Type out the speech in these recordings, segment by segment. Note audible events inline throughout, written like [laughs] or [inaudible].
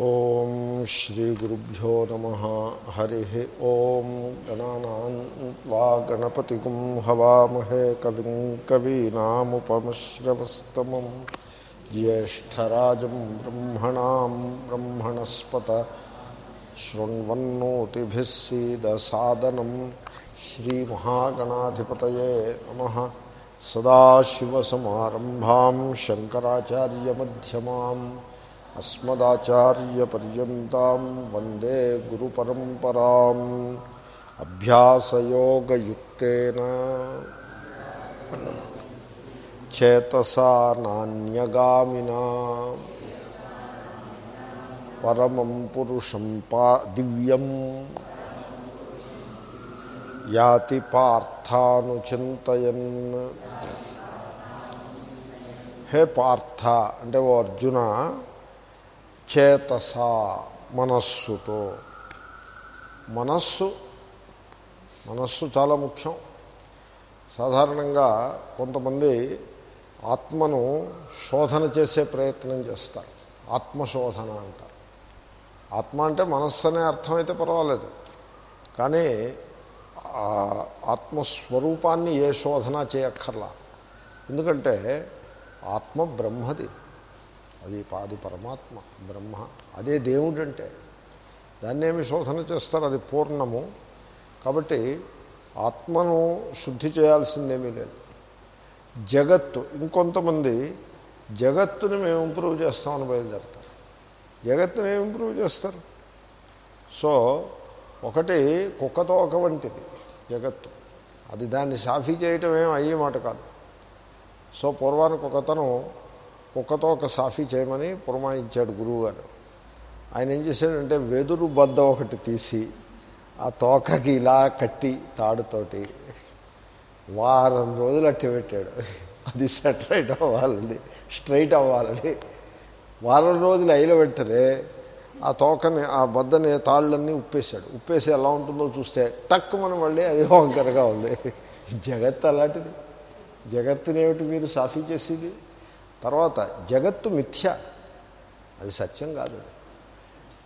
ఓం శ్రీ గురుభ్యో నమ. హరి ఓం. గణానా గణపతి గుం హవామహే కవిం కవీనాముపమశ్రవస్తమం. జ్యేష్టరాజం బ్రహ్మణా బ్రహ్మణస్పత. శృణ్వన్నోతిభిస్సీదసాదనం శ్రీమహాగణాధిపత సదాశివసమారంభా శంకరాచార్యమ్యమాం అస్మదాచార్యపర్యంతం వందే గురు పరంపరాం అభ్యాసయోగయుక్తేన చేతసా నాణ్యగామినా పరమం పురుషం పా దివ్యం యాతి పార్థానుచింతయన్ హే పార్థ అంటే ఓ అర్జున చేతస మనస్సుతో. మనస్సు మనస్సు చాలా ముఖ్యం. సాధారణంగా కొంతమంది ఆత్మను శోధన చేసే ప్రయత్నం చేస్తారు. ఆత్మశోధన అంటారు. ఆత్మ అంటే మనస్సు అనే అర్థమైతే పర్వాలేదు. కానీ ఆత్మస్వరూపాన్ని ఏ శోధన చేయక్కర్లా. ఎందుకంటే ఆత్మ బ్రహ్మది. అది అది పరమాత్మ బ్రహ్మ. అదే దేవుడు అంటే దాన్ని శోధన చేస్తారు? అది పూర్ణము. కాబట్టి ఆత్మను శుద్ధి చేయాల్సిందేమీ లేదు. జగత్తు ఇంకొంతమంది జగత్తుని మేము ఇంప్రూవ్ చేస్తామని బయలుదేరుతారు. జగత్తుని ఏమి ఇంప్రూవ్ చేస్తారు? సో ఒకటి కుక్కతో ఒక వంటిది జగత్తు. అది దాన్ని సాఫీ చేయటం ఏం అయ్యే మాట కాదు. సో పూర్వానికి ఒకతను కుక్కతో ఒక సాఫీ చేయమని పురమాయించాడు గురువుగారు. ఆయన ఏం చేశాడంటే వెదురు బద్ద ఒకటి తీసి ఆ తోకకి ఇలా కట్టి తాడుతోటి వారం రోజులు అట్టి పెట్టాడు. అది సెటరైట్ అవ్వాలని స్ట్రైట్ అవ్వాలని. వారం రోజులు అయిన వెంటనే ఆ తోకని ఆ బద్దని తాళ్ళన్నీ ఉప్పేశాడు. ఉప్పేసి ఎలా ఉంటుందో చూస్తే టక్ మనం మళ్ళీ అది వంకరగా ఉంది. జగత్తు అలాంటిది. జగత్తునేమిటి మీరు సాఫీ చేసేది? తర్వాత జగత్తు మిథ్య. అది సత్యం కాదు అది.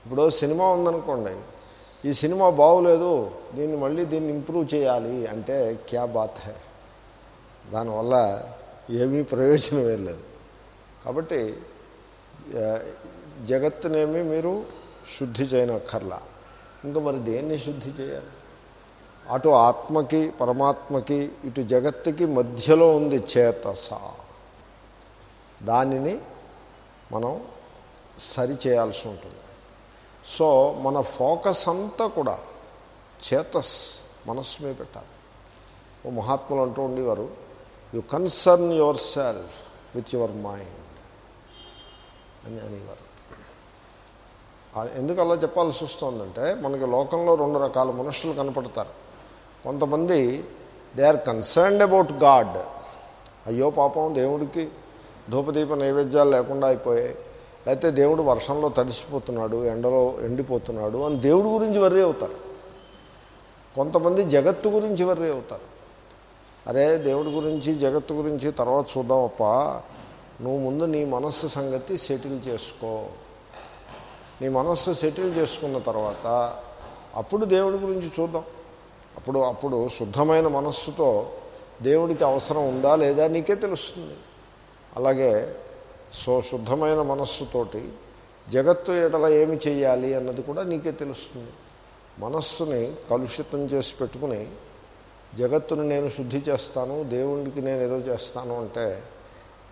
ఇప్పుడు సినిమా ఉందనుకోండి ఈ సినిమా బాగోలేదు దీన్ని మళ్ళీ దీన్ని ఇంప్రూవ్ చేయాలి అంటే క్యా బాత్ హే. దానివల్ల ఏమీ ప్రయోజనం వేయలేదు లేదు. కాబట్టి జగత్తునేమి మీరు శుద్ధి చేయనక్కర్లా. ఇంకా మరి దేన్ని శుద్ధి చేయాలి? అటు ఆత్మకి పరమాత్మకి ఇటు జగత్తుకి మధ్యలో ఉంది చేతసా. దానిని మనం సరిచేయాల్సి ఉంటుంది. సో మన ఫోకస్ అంతా కూడా చేతస్ మనస్సు మీద పెట్టాలి. ఓ మహాత్ములు అంటూ ఉండేవారు you concern yourself with your mind అని అనేవారు. ఎందుకు అలా చెప్పాల్సి వస్తుందంటే మనకి లోకంలో రెండు రకాల మనుషులు కనపడతారు. కొంతమంది they are concerned about God అయ్యో పాపం దేవుడికి ధూపదీప నైవేద్యాలు లేకుండా అయిపోయాయి. లేకపోతే దేవుడు వర్షంలో తడిసిపోతున్నాడు ఎండలో ఎండిపోతున్నాడు అని దేవుడి గురించి వర్రీ అవుతారు. కొంతమంది జగత్తు గురించి వర్రీ అవుతారు. అరే దేవుడి గురించి జగత్తు గురించి తర్వాత చూద్దామప్ప నువ్వు ముందు నీ మనస్సు సంగతి సెటిల్ చేసుకో. నీ మనస్సు సెటిల్ చేసుకున్న తర్వాత అప్పుడు దేవుడి గురించి చూద్దాం. అప్పుడు అప్పుడు శుద్ధమైన మనస్సుతో దేవుడికి అవసరం ఉందా లేదా నీకే తెలుస్తుంది. అలాగే సో శుద్ధమైన మనస్సుతోటి జగత్తు ఎడల ఏమి చేయాలి అన్నది కూడా నీకే తెలుస్తుంది. మనస్సుని కలుషితం చేసి పెట్టుకుని జగత్తుని నేను శుద్ధి చేస్తాను దేవుడికి నేను ఏదో చేస్తాను అంటే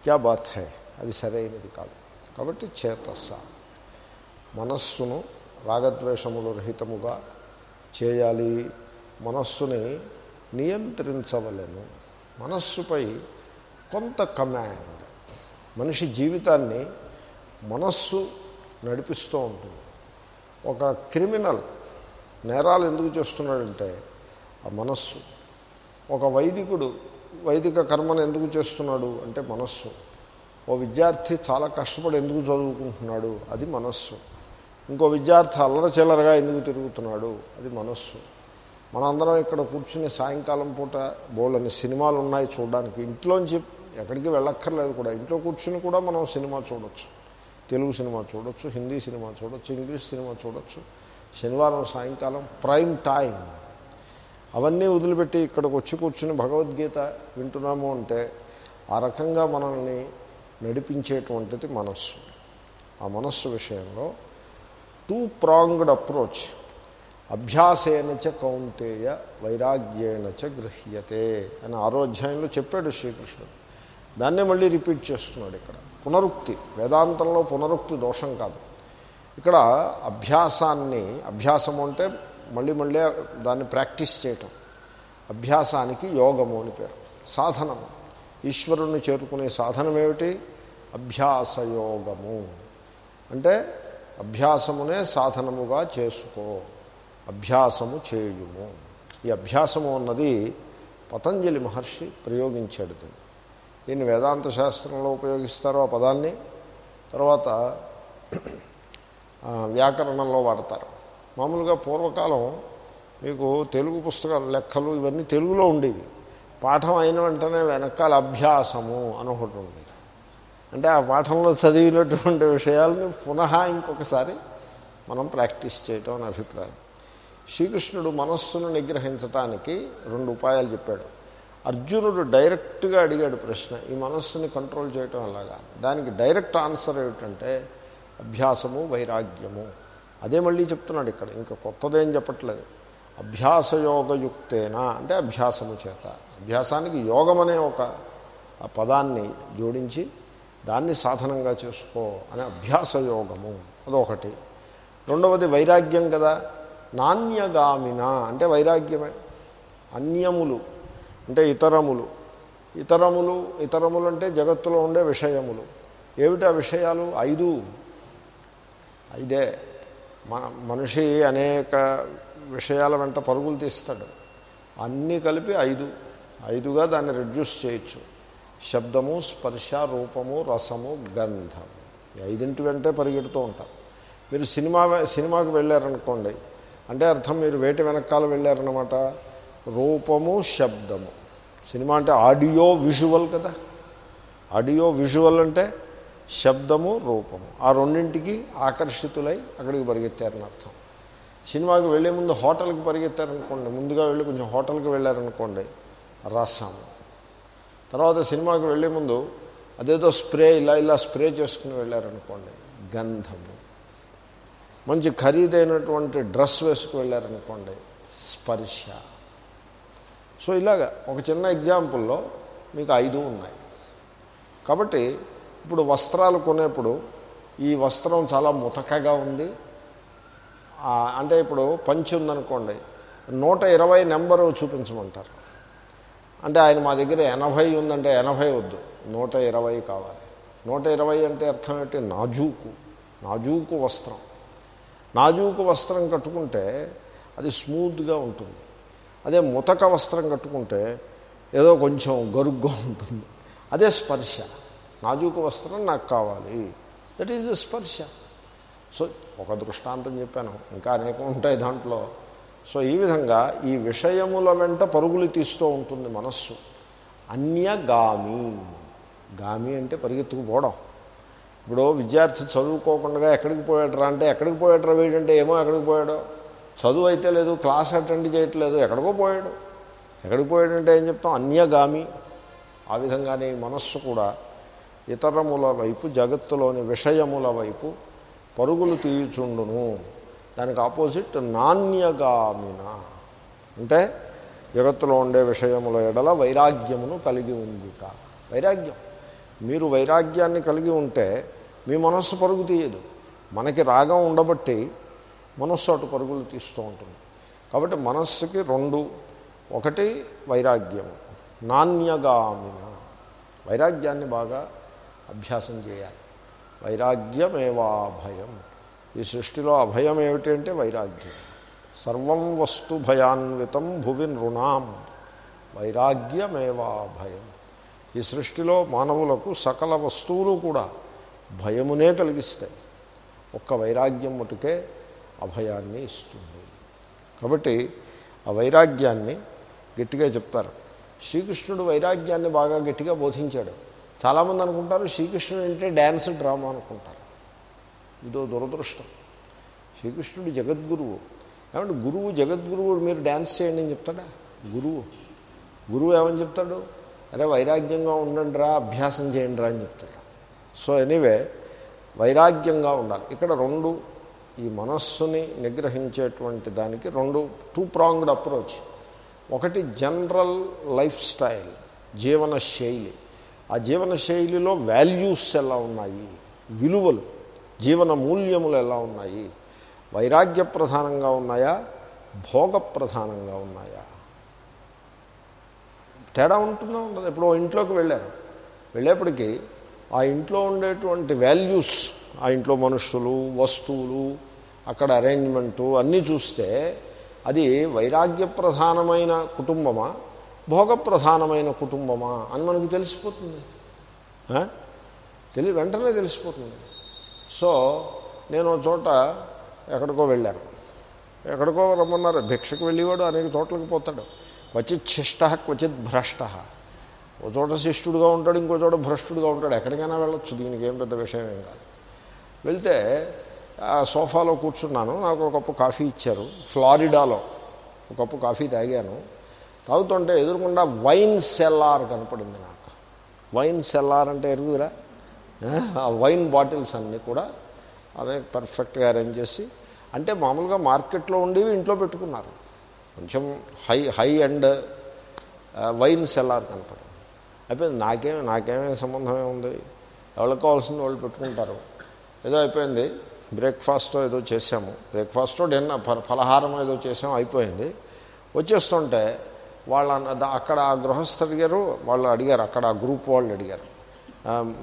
క్యా బాత్ హై? అది సరైనది కాదు. కాబట్టి చేతస్స మనస్సును రాగద్వేషములు రహితముగా చేయాలి. మనస్సుని నియంత్రించవలేను. మనస్సుపై కొంత కమాండ్ మనిషి జీవితాన్ని మనస్సు నడిపిస్తూ ఉంటుంది. ఒక క్రిమినల్ నేరాలు ఎందుకు చేస్తున్నాడంటే ఆ మనస్సు. ఒక వైదికుడు వైదిక కర్మను ఎందుకు చేస్తున్నాడు అంటే మనస్సు. ఓ విద్యార్థి చాలా కష్టపడి ఎందుకు చదువుకుంటున్నాడు? అది మనస్సు. ఇంకో విద్యార్థి అల్లర చిల్లరగా ఎందుకు తిరుగుతున్నాడు? అది మనస్సు. మనందరం ఇక్కడ కూర్చుని సాయంకాలం పూట బోళ్ళని సినిమాలు ఉన్నాయి చూడడానికి. ఇంట్లోంచి ఎక్కడికి వెళ్ళక్కర్లేదు కూడా. ఇంట్లో కూర్చుని కూడా మనం సినిమా చూడొచ్చు. తెలుగు సినిమా చూడొచ్చు హిందీ సినిమా చూడొచ్చు ఇంగ్లీష్ సినిమా చూడొచ్చు. శనివారం సాయంకాలం ప్రైమ్ టైం అవన్నీ వదిలిపెట్టి ఇక్కడికి వచ్చి కూర్చుని భగవద్గీత వింటున్నాము అంటే ఆ రకంగా మనల్ని నడిపించేటువంటిది మనస్సు. ఆ మనస్సు విషయంలో టూ ప్రాంగ్డ్ అప్రోచ్. అభ్యాసేన చ కౌంతేయ వైరాగ్యేణ చ గృహ్యతే అని ఆరోధ్యాయంలో చెప్పాడు శ్రీకృష్ణుడు. దాన్నే మళ్ళీ రిపీట్ చేస్తున్నాడు ఇక్కడ. పునరుక్తి. వేదాంతంలో పునరుక్తి దోషం కాదు. ఇక్కడ అభ్యాసాన్ని అభ్యాసము అంటే మళ్ళీ మళ్ళీ దాన్ని ప్రాక్టీస్ చేయటం. అభ్యాసానికి యోగము అని పేరు. సాధనము. ఈశ్వరుణ్ణి చేరుకునే సాధనం ఏమిటి? అభ్యాసయోగము. అంటే అభ్యాసమునే సాధనముగా చేసుకో. అభ్యాసము చేయుము. ఈ అభ్యాసము అన్నది పతంజలి మహర్షి ప్రయోగించాడు దీన్ని. దీన్ని వేదాంత శాస్త్రంలో ఉపయోగిస్తారు ఆ పదాన్ని తర్వాత వ్యాకరణంలో వాడతారు. మామూలుగా పూర్వకాలం మీకు తెలుగు పుస్తకాలు లెక్కలు ఇవన్నీ తెలుగులో ఉండేవి. పాఠం అయిన వెంటనే వెనకాల అభ్యాసము అని ఒకటి ఉండేది. అంటే ఆ పాఠంలో చదివినటువంటి విషయాలని పునః ఇంకొకసారి మనం ప్రాక్టీస్ చేయటం అని అభిప్రాయం. శ్రీకృష్ణుడు మనస్సును నిగ్రహించటానికి రెండు ఉపాయాలు చెప్పాడు. అర్జునుడు డైరెక్ట్గా అడిగాడు ప్రశ్న ఈ మనస్సుని కంట్రోల్ చేయటం అలాగా దానికి డైరెక్ట్ ఆన్సర్ ఏమిటంటే అభ్యాసము వైరాగ్యము. అదే మళ్ళీ చెప్తున్నాడు ఇక్కడ ఇంకా కొత్తదేం చెప్పట్లేదు. అభ్యాసయోగయుక్తేనా అంటే అభ్యాసము చేత. అభ్యాసానికి యోగం అనే ఒక పదాన్ని జోడించి దాన్ని సాధనంగా చేసుకో అనే అభ్యాసయోగము అదొకటి. రెండవది వైరాగ్యం కదా. నాణ్యగామిన అంటే వైరాగ్యమే. అన్యములు. అంటే ఇతరములు. ఇతరములు ఇతరములు అంటే జగత్తులో ఉండే విషయములు. ఏమిటి ఆ విషయాలు? ఐదు. ఐదే. మన మనిషి అనేక విషయాల వెంట పరుగులు తీస్తాడు. అన్నీ కలిపి ఐదు. ఐదుగా దాన్ని రెడ్యూస్ చేయొచ్చు. శబ్దము స్పర్శ రూపము రసము గంధము ఈ ఐదింటి వెంటే పరిగెడుతూ ఉంటాం. మీరు సినిమా సినిమాకి వెళ్ళారనుకోండి అంటే అర్థం మీరు వేటి వెనకాల వెళ్ళారనమాట రూపము శబ్దము. సినిమా అంటే ఆడియో విజువల్ కదా? ఆడియో విజువల్ అంటే శబ్దము రూపము. ఆ రెండింటికి ఆకర్షితులై అక్కడికి పరిగెత్తారని అర్థం. సినిమాకి వెళ్ళే ముందు హోటల్కి పరిగెత్తారనుకోండి. ముందుగా వెళ్ళి కొంచెం హోటల్కి వెళ్ళారనుకోండి రసము. తర్వాత సినిమాకి వెళ్ళే ముందు అదేదో స్ప్రే ఇలా ఇలా స్ప్రే చేసుకుని వెళ్ళారనుకోండి గంధము. మంచి ఖరీదైనటువంటి డ్రెస్ వేసుకు వెళ్ళారనుకోండి స్పర్శ. సో ఇలాగా ఒక చిన్న ఎగ్జాంపుల్లో మీకు ఐదు ఉన్నాయి. కాబట్టి ఇప్పుడు వస్త్రాలు కొనేప్పుడు ఈ వస్త్రం చాలా ముతకగా ఉంది. అంటే ఇప్పుడు పంచి ఉందనుకోండి నూట ఇరవై నెంబరు చూపించమంటారు. అంటే ఆయన మా దగ్గర ఎనభై ఉందంటే ఎనభై వద్దు నూట ఇరవై కావాలి. నూట ఇరవై అంటే అర్థం ఏంటి? నాజూకు నాజూకు వస్త్రం. నాజూకు వస్త్రం కట్టుకుంటే అది స్మూత్గా ఉంటుంది. అదే ముతక వస్త్రం కట్టుకుంటే ఏదో కొంచెం గరుగ్గా ఉంటుంది. అదే స్పర్శ. నాజూకు వస్త్రం నాకు కావాలి. దట్ ఈజ్ స్పర్శ. సో ఒక దృష్టాంతం చెప్పాను. ఇంకా అనేకం ఉంటాయి దాంట్లో. సో ఈ విధంగా ఈ విషయముల వెంట పరుగులు తీస్తూ ఉంటుంది మనస్సు. అన్యగామి. గామి అంటే పరిగెత్తుకుపోవడం. ఇప్పుడు విద్యార్థి చదువుకోకుండా ఎక్కడికి పోయాడరా అంటే ఎక్కడికి పోయాడరా వీడంటే ఏమో ఎక్కడికి పోయాడో? చదువు అయితే లేదు క్లాస్ అటెండ్ చేయట్లేదు ఎక్కడికో పోయాడు. ఎక్కడికి పోయాడంటే ఏం చెప్తాం? అన్యగామి. ఆ విధంగానే మనస్సు కూడా ఇతరముల వైపు జగత్తులోని విషయముల వైపు పరుగులు తీయుచుండును. దానికి ఆపోజిట్ నాణ్యగామిన. అంటే జగత్తులో ఉండే విషయముల ఎడల వైరాగ్యమును కలిగి ఉండుట. వైరాగ్యం. మీరు వైరాగ్యాన్ని కలిగి ఉంటే మీ మనస్సు పరుగు తీయదు. మనకి రాగం ఉండబట్టి మనస్సు అటు పరుగులు తీస్తూ ఉంటుంది. కాబట్టి మనస్సుకి రెండు ఒకటి వైరాగ్యము నాణ్యగామిన. వైరాగ్యాన్ని బాగా అభ్యాసం చేయాలి. వైరాగ్యమేవా భయం ఈ సృష్టిలో అభయం ఏమిటి అంటే వైరాగ్యం. సర్వం వస్తు భయాన్వితం భువి నృణాం. వైరాగ్యమేవా భయం ఈ సృష్టిలో మానవులకు సకల వస్తువులు కూడా భయమునే కలిగిస్తాయి. ఒక్క వైరాగ్యం మటుకే అభయాన్ని ఇస్తుంది. కాబట్టి ఆ వైరాగ్యాన్ని గట్టిగా చెప్తారు. శ్రీకృష్ణుడు వైరాగ్యాన్ని బాగా గట్టిగా బోధించాడు. చాలామంది అనుకుంటారు శ్రీకృష్ణుడు అంటే డ్యాన్స్ డ్రామా అనుకుంటారు. ఇదో దురదృష్టం. శ్రీకృష్ణుడు జగద్గురువు. కాబట్టి గురువు జగద్గురువు మీరు డ్యాన్స్ చేయండి అని చెప్తాడా? గురువు. గురువు ఏమని చెప్తాడు? అరే వైరాగ్యంగా ఉండండి రా అభ్యాసం చేయండి రా అని చెప్తాడు. సో ఎనీవే వైరాగ్యంగా ఉండాలి. ఇక్కడ రెండు ఈ మనస్సుని నిగ్రహించేటువంటి దానికి రెండు టూ ప్రాంగ్డ్ అప్రోచ్ ఒకటి జనరల్ లైఫ్ స్టైల్ జీవన శైలి ఆ జీవన శైలిలో వాల్యూస్ ఎలా ఉన్నాయి? విలువలు జీవన మూల్యములు ఎలా ఉన్నాయి? వైరాగ్య ప్రధానంగా ఉన్నాయా? భోగ ప్రధానంగా ఉన్నాయా? తేడా ఉంటుందా? ఉండదు? ఇప్పుడు ఇంట్లోకి వెళ్ళారు. వెళ్ళేప్పటికీ ఆ ఇంట్లో ఉండేటువంటి వాల్యూస్ ఆ ఇంట్లో మనుషులు వస్తువులు అక్కడ అరేంజ్మెంటు అన్నీ చూస్తే అది వైరాగ్య ప్రధానమైన కుటుంబమా భోగ ప్రధానమైన కుటుంబమా అని మనకు తెలిసిపోతుంది. తెలి వెంటనే తెలిసిపోతుంది. సో నేను ఒక చోట ఎక్కడికో వెళ్ళాను. ఎక్కడికో రమ్మన్నారు భిక్షకు వెళ్ళేవాడు అనేక చోట్లకి పోతాడు. క్వచిత్ శిష్ట క్వచిత్ భ్రష్ట. ఒక చోట శిష్టుడుగా ఉంటాడు ఇంకో చోట భ్రష్టుడుగా ఉంటాడు. ఎక్కడికైనా వెళ్ళొచ్చు దీనికి ఏం పెద్ద విషయం ఏం కాదు. వెళ్తే ఆ సోఫాలో కూర్చున్నాను నాకు ఒక కప్పు కాఫీ ఇచ్చారు ఫ్లారిడాలో ఒక కప్పు కాఫీ తాగాను. తాగుతుంటే ఎదురుకుండా వైన్ సెల్లార్ కనపడింది నాకు. వైన్ సెల్లార్ అంటే ఎరుగుదరా? ఆ వైన్ బాటిల్స్ అన్నీ కూడా అదే పర్ఫెక్ట్గా అరేంజ్ చేసి అంటే మామూలుగా మార్కెట్లో ఉండేవి ఇంట్లో పెట్టుకున్నారు. కొంచెం high high and wine cellar కనపడింది. అయిపోయింది. నాకేమి నాకేమేం సంబంధం ఏముంది ఎవరికి కావాల్సింది వాళ్ళు పెట్టుకుంటారు. ఏదో అయిపోయింది. బ్రేక్ఫాస్ట్ ఏదో చేసాము బ్రేక్ఫాస్ట్ డిన్నర్ ఫలహారం ఏదో చేసాము అయిపోయింది. వచ్చేస్తుంటే వాళ్ళ అక్కడ ఆ గృహస్థ అడిగారు వాళ్ళు అడిగారు అక్కడ ఆ గ్రూప్ వాళ్ళు అడిగారు.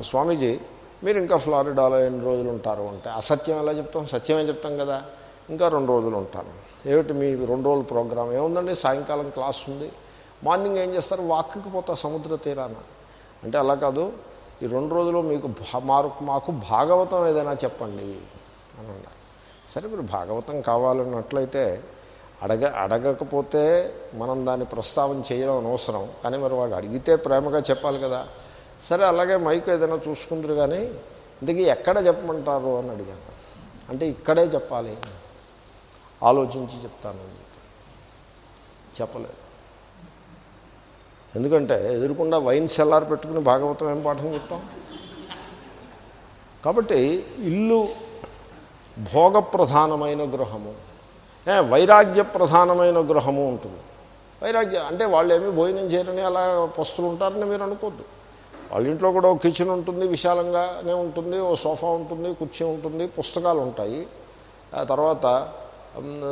స్వామీజీ మీరు ఇంకా ఫ్లారిడాలో ఎన్ని రోజులు ఉంటారు అంటే అసత్యం ఎలా చెప్తాం? సత్యమే చెప్తాం కదా. ఇంకా రెండు రోజులు ఉంటాను. ఏమిటి మీ రెండు రోజుల ప్రోగ్రాం ఏముందండి? సాయంకాలం క్లాస్ ఉంది. మార్నింగ్ ఏం చేస్తారు? వాక్కి పోతా సముద్ర తీరాన. అంటే అలా కాదు. ఈ రెండు రోజులు మీకు భా- మారు మాకు భాగవతం ఏదైనా చెప్పండి అని అన్నారు. సరే మీరు భాగవతం కావాలన్నట్లయితే అడగ అడగకపోతే మనం దాన్ని ప్రస్తావన చేయడం అనవసరం. కానీ మరి వాడు అడిగితే ప్రేమగా చెప్పాలి కదా. సరే అలాగే మైక్ ఏదైనా చూసుకుంటారు కానీ ఇంతకీ ఎక్కడ చెప్పమంటారు అని అడిగాను. అంటే ఇక్కడే చెప్పాలి. ఆలోచించి చెప్తాను అని చెప్పి చెప్పలేదు. ఎందుకంటే ఎదురుకుండా వైన్ సెల్లార్ పెట్టుకుని భాగవతం ఏం పాఠం చెప్తాం? కాబట్టి ఇల్లు భోగ ప్రధానమైన గృహము వైరాగ్య ప్రధానమైన గృహము ఉంటుంది. వైరాగ్య అంటే వాళ్ళు ఏమీ భోజనం చేయరని అలా పస్తులు ఉంటారని మీరు అనుకోద్దు. వాళ్ళ ఇంట్లో కూడా ఒక కిచెన్ ఉంటుంది విశాలంగానే ఉంటుంది ఓ సోఫా ఉంటుంది కుర్చీ ఉంటుంది పుస్తకాలు ఉంటాయి. ఆ తర్వాత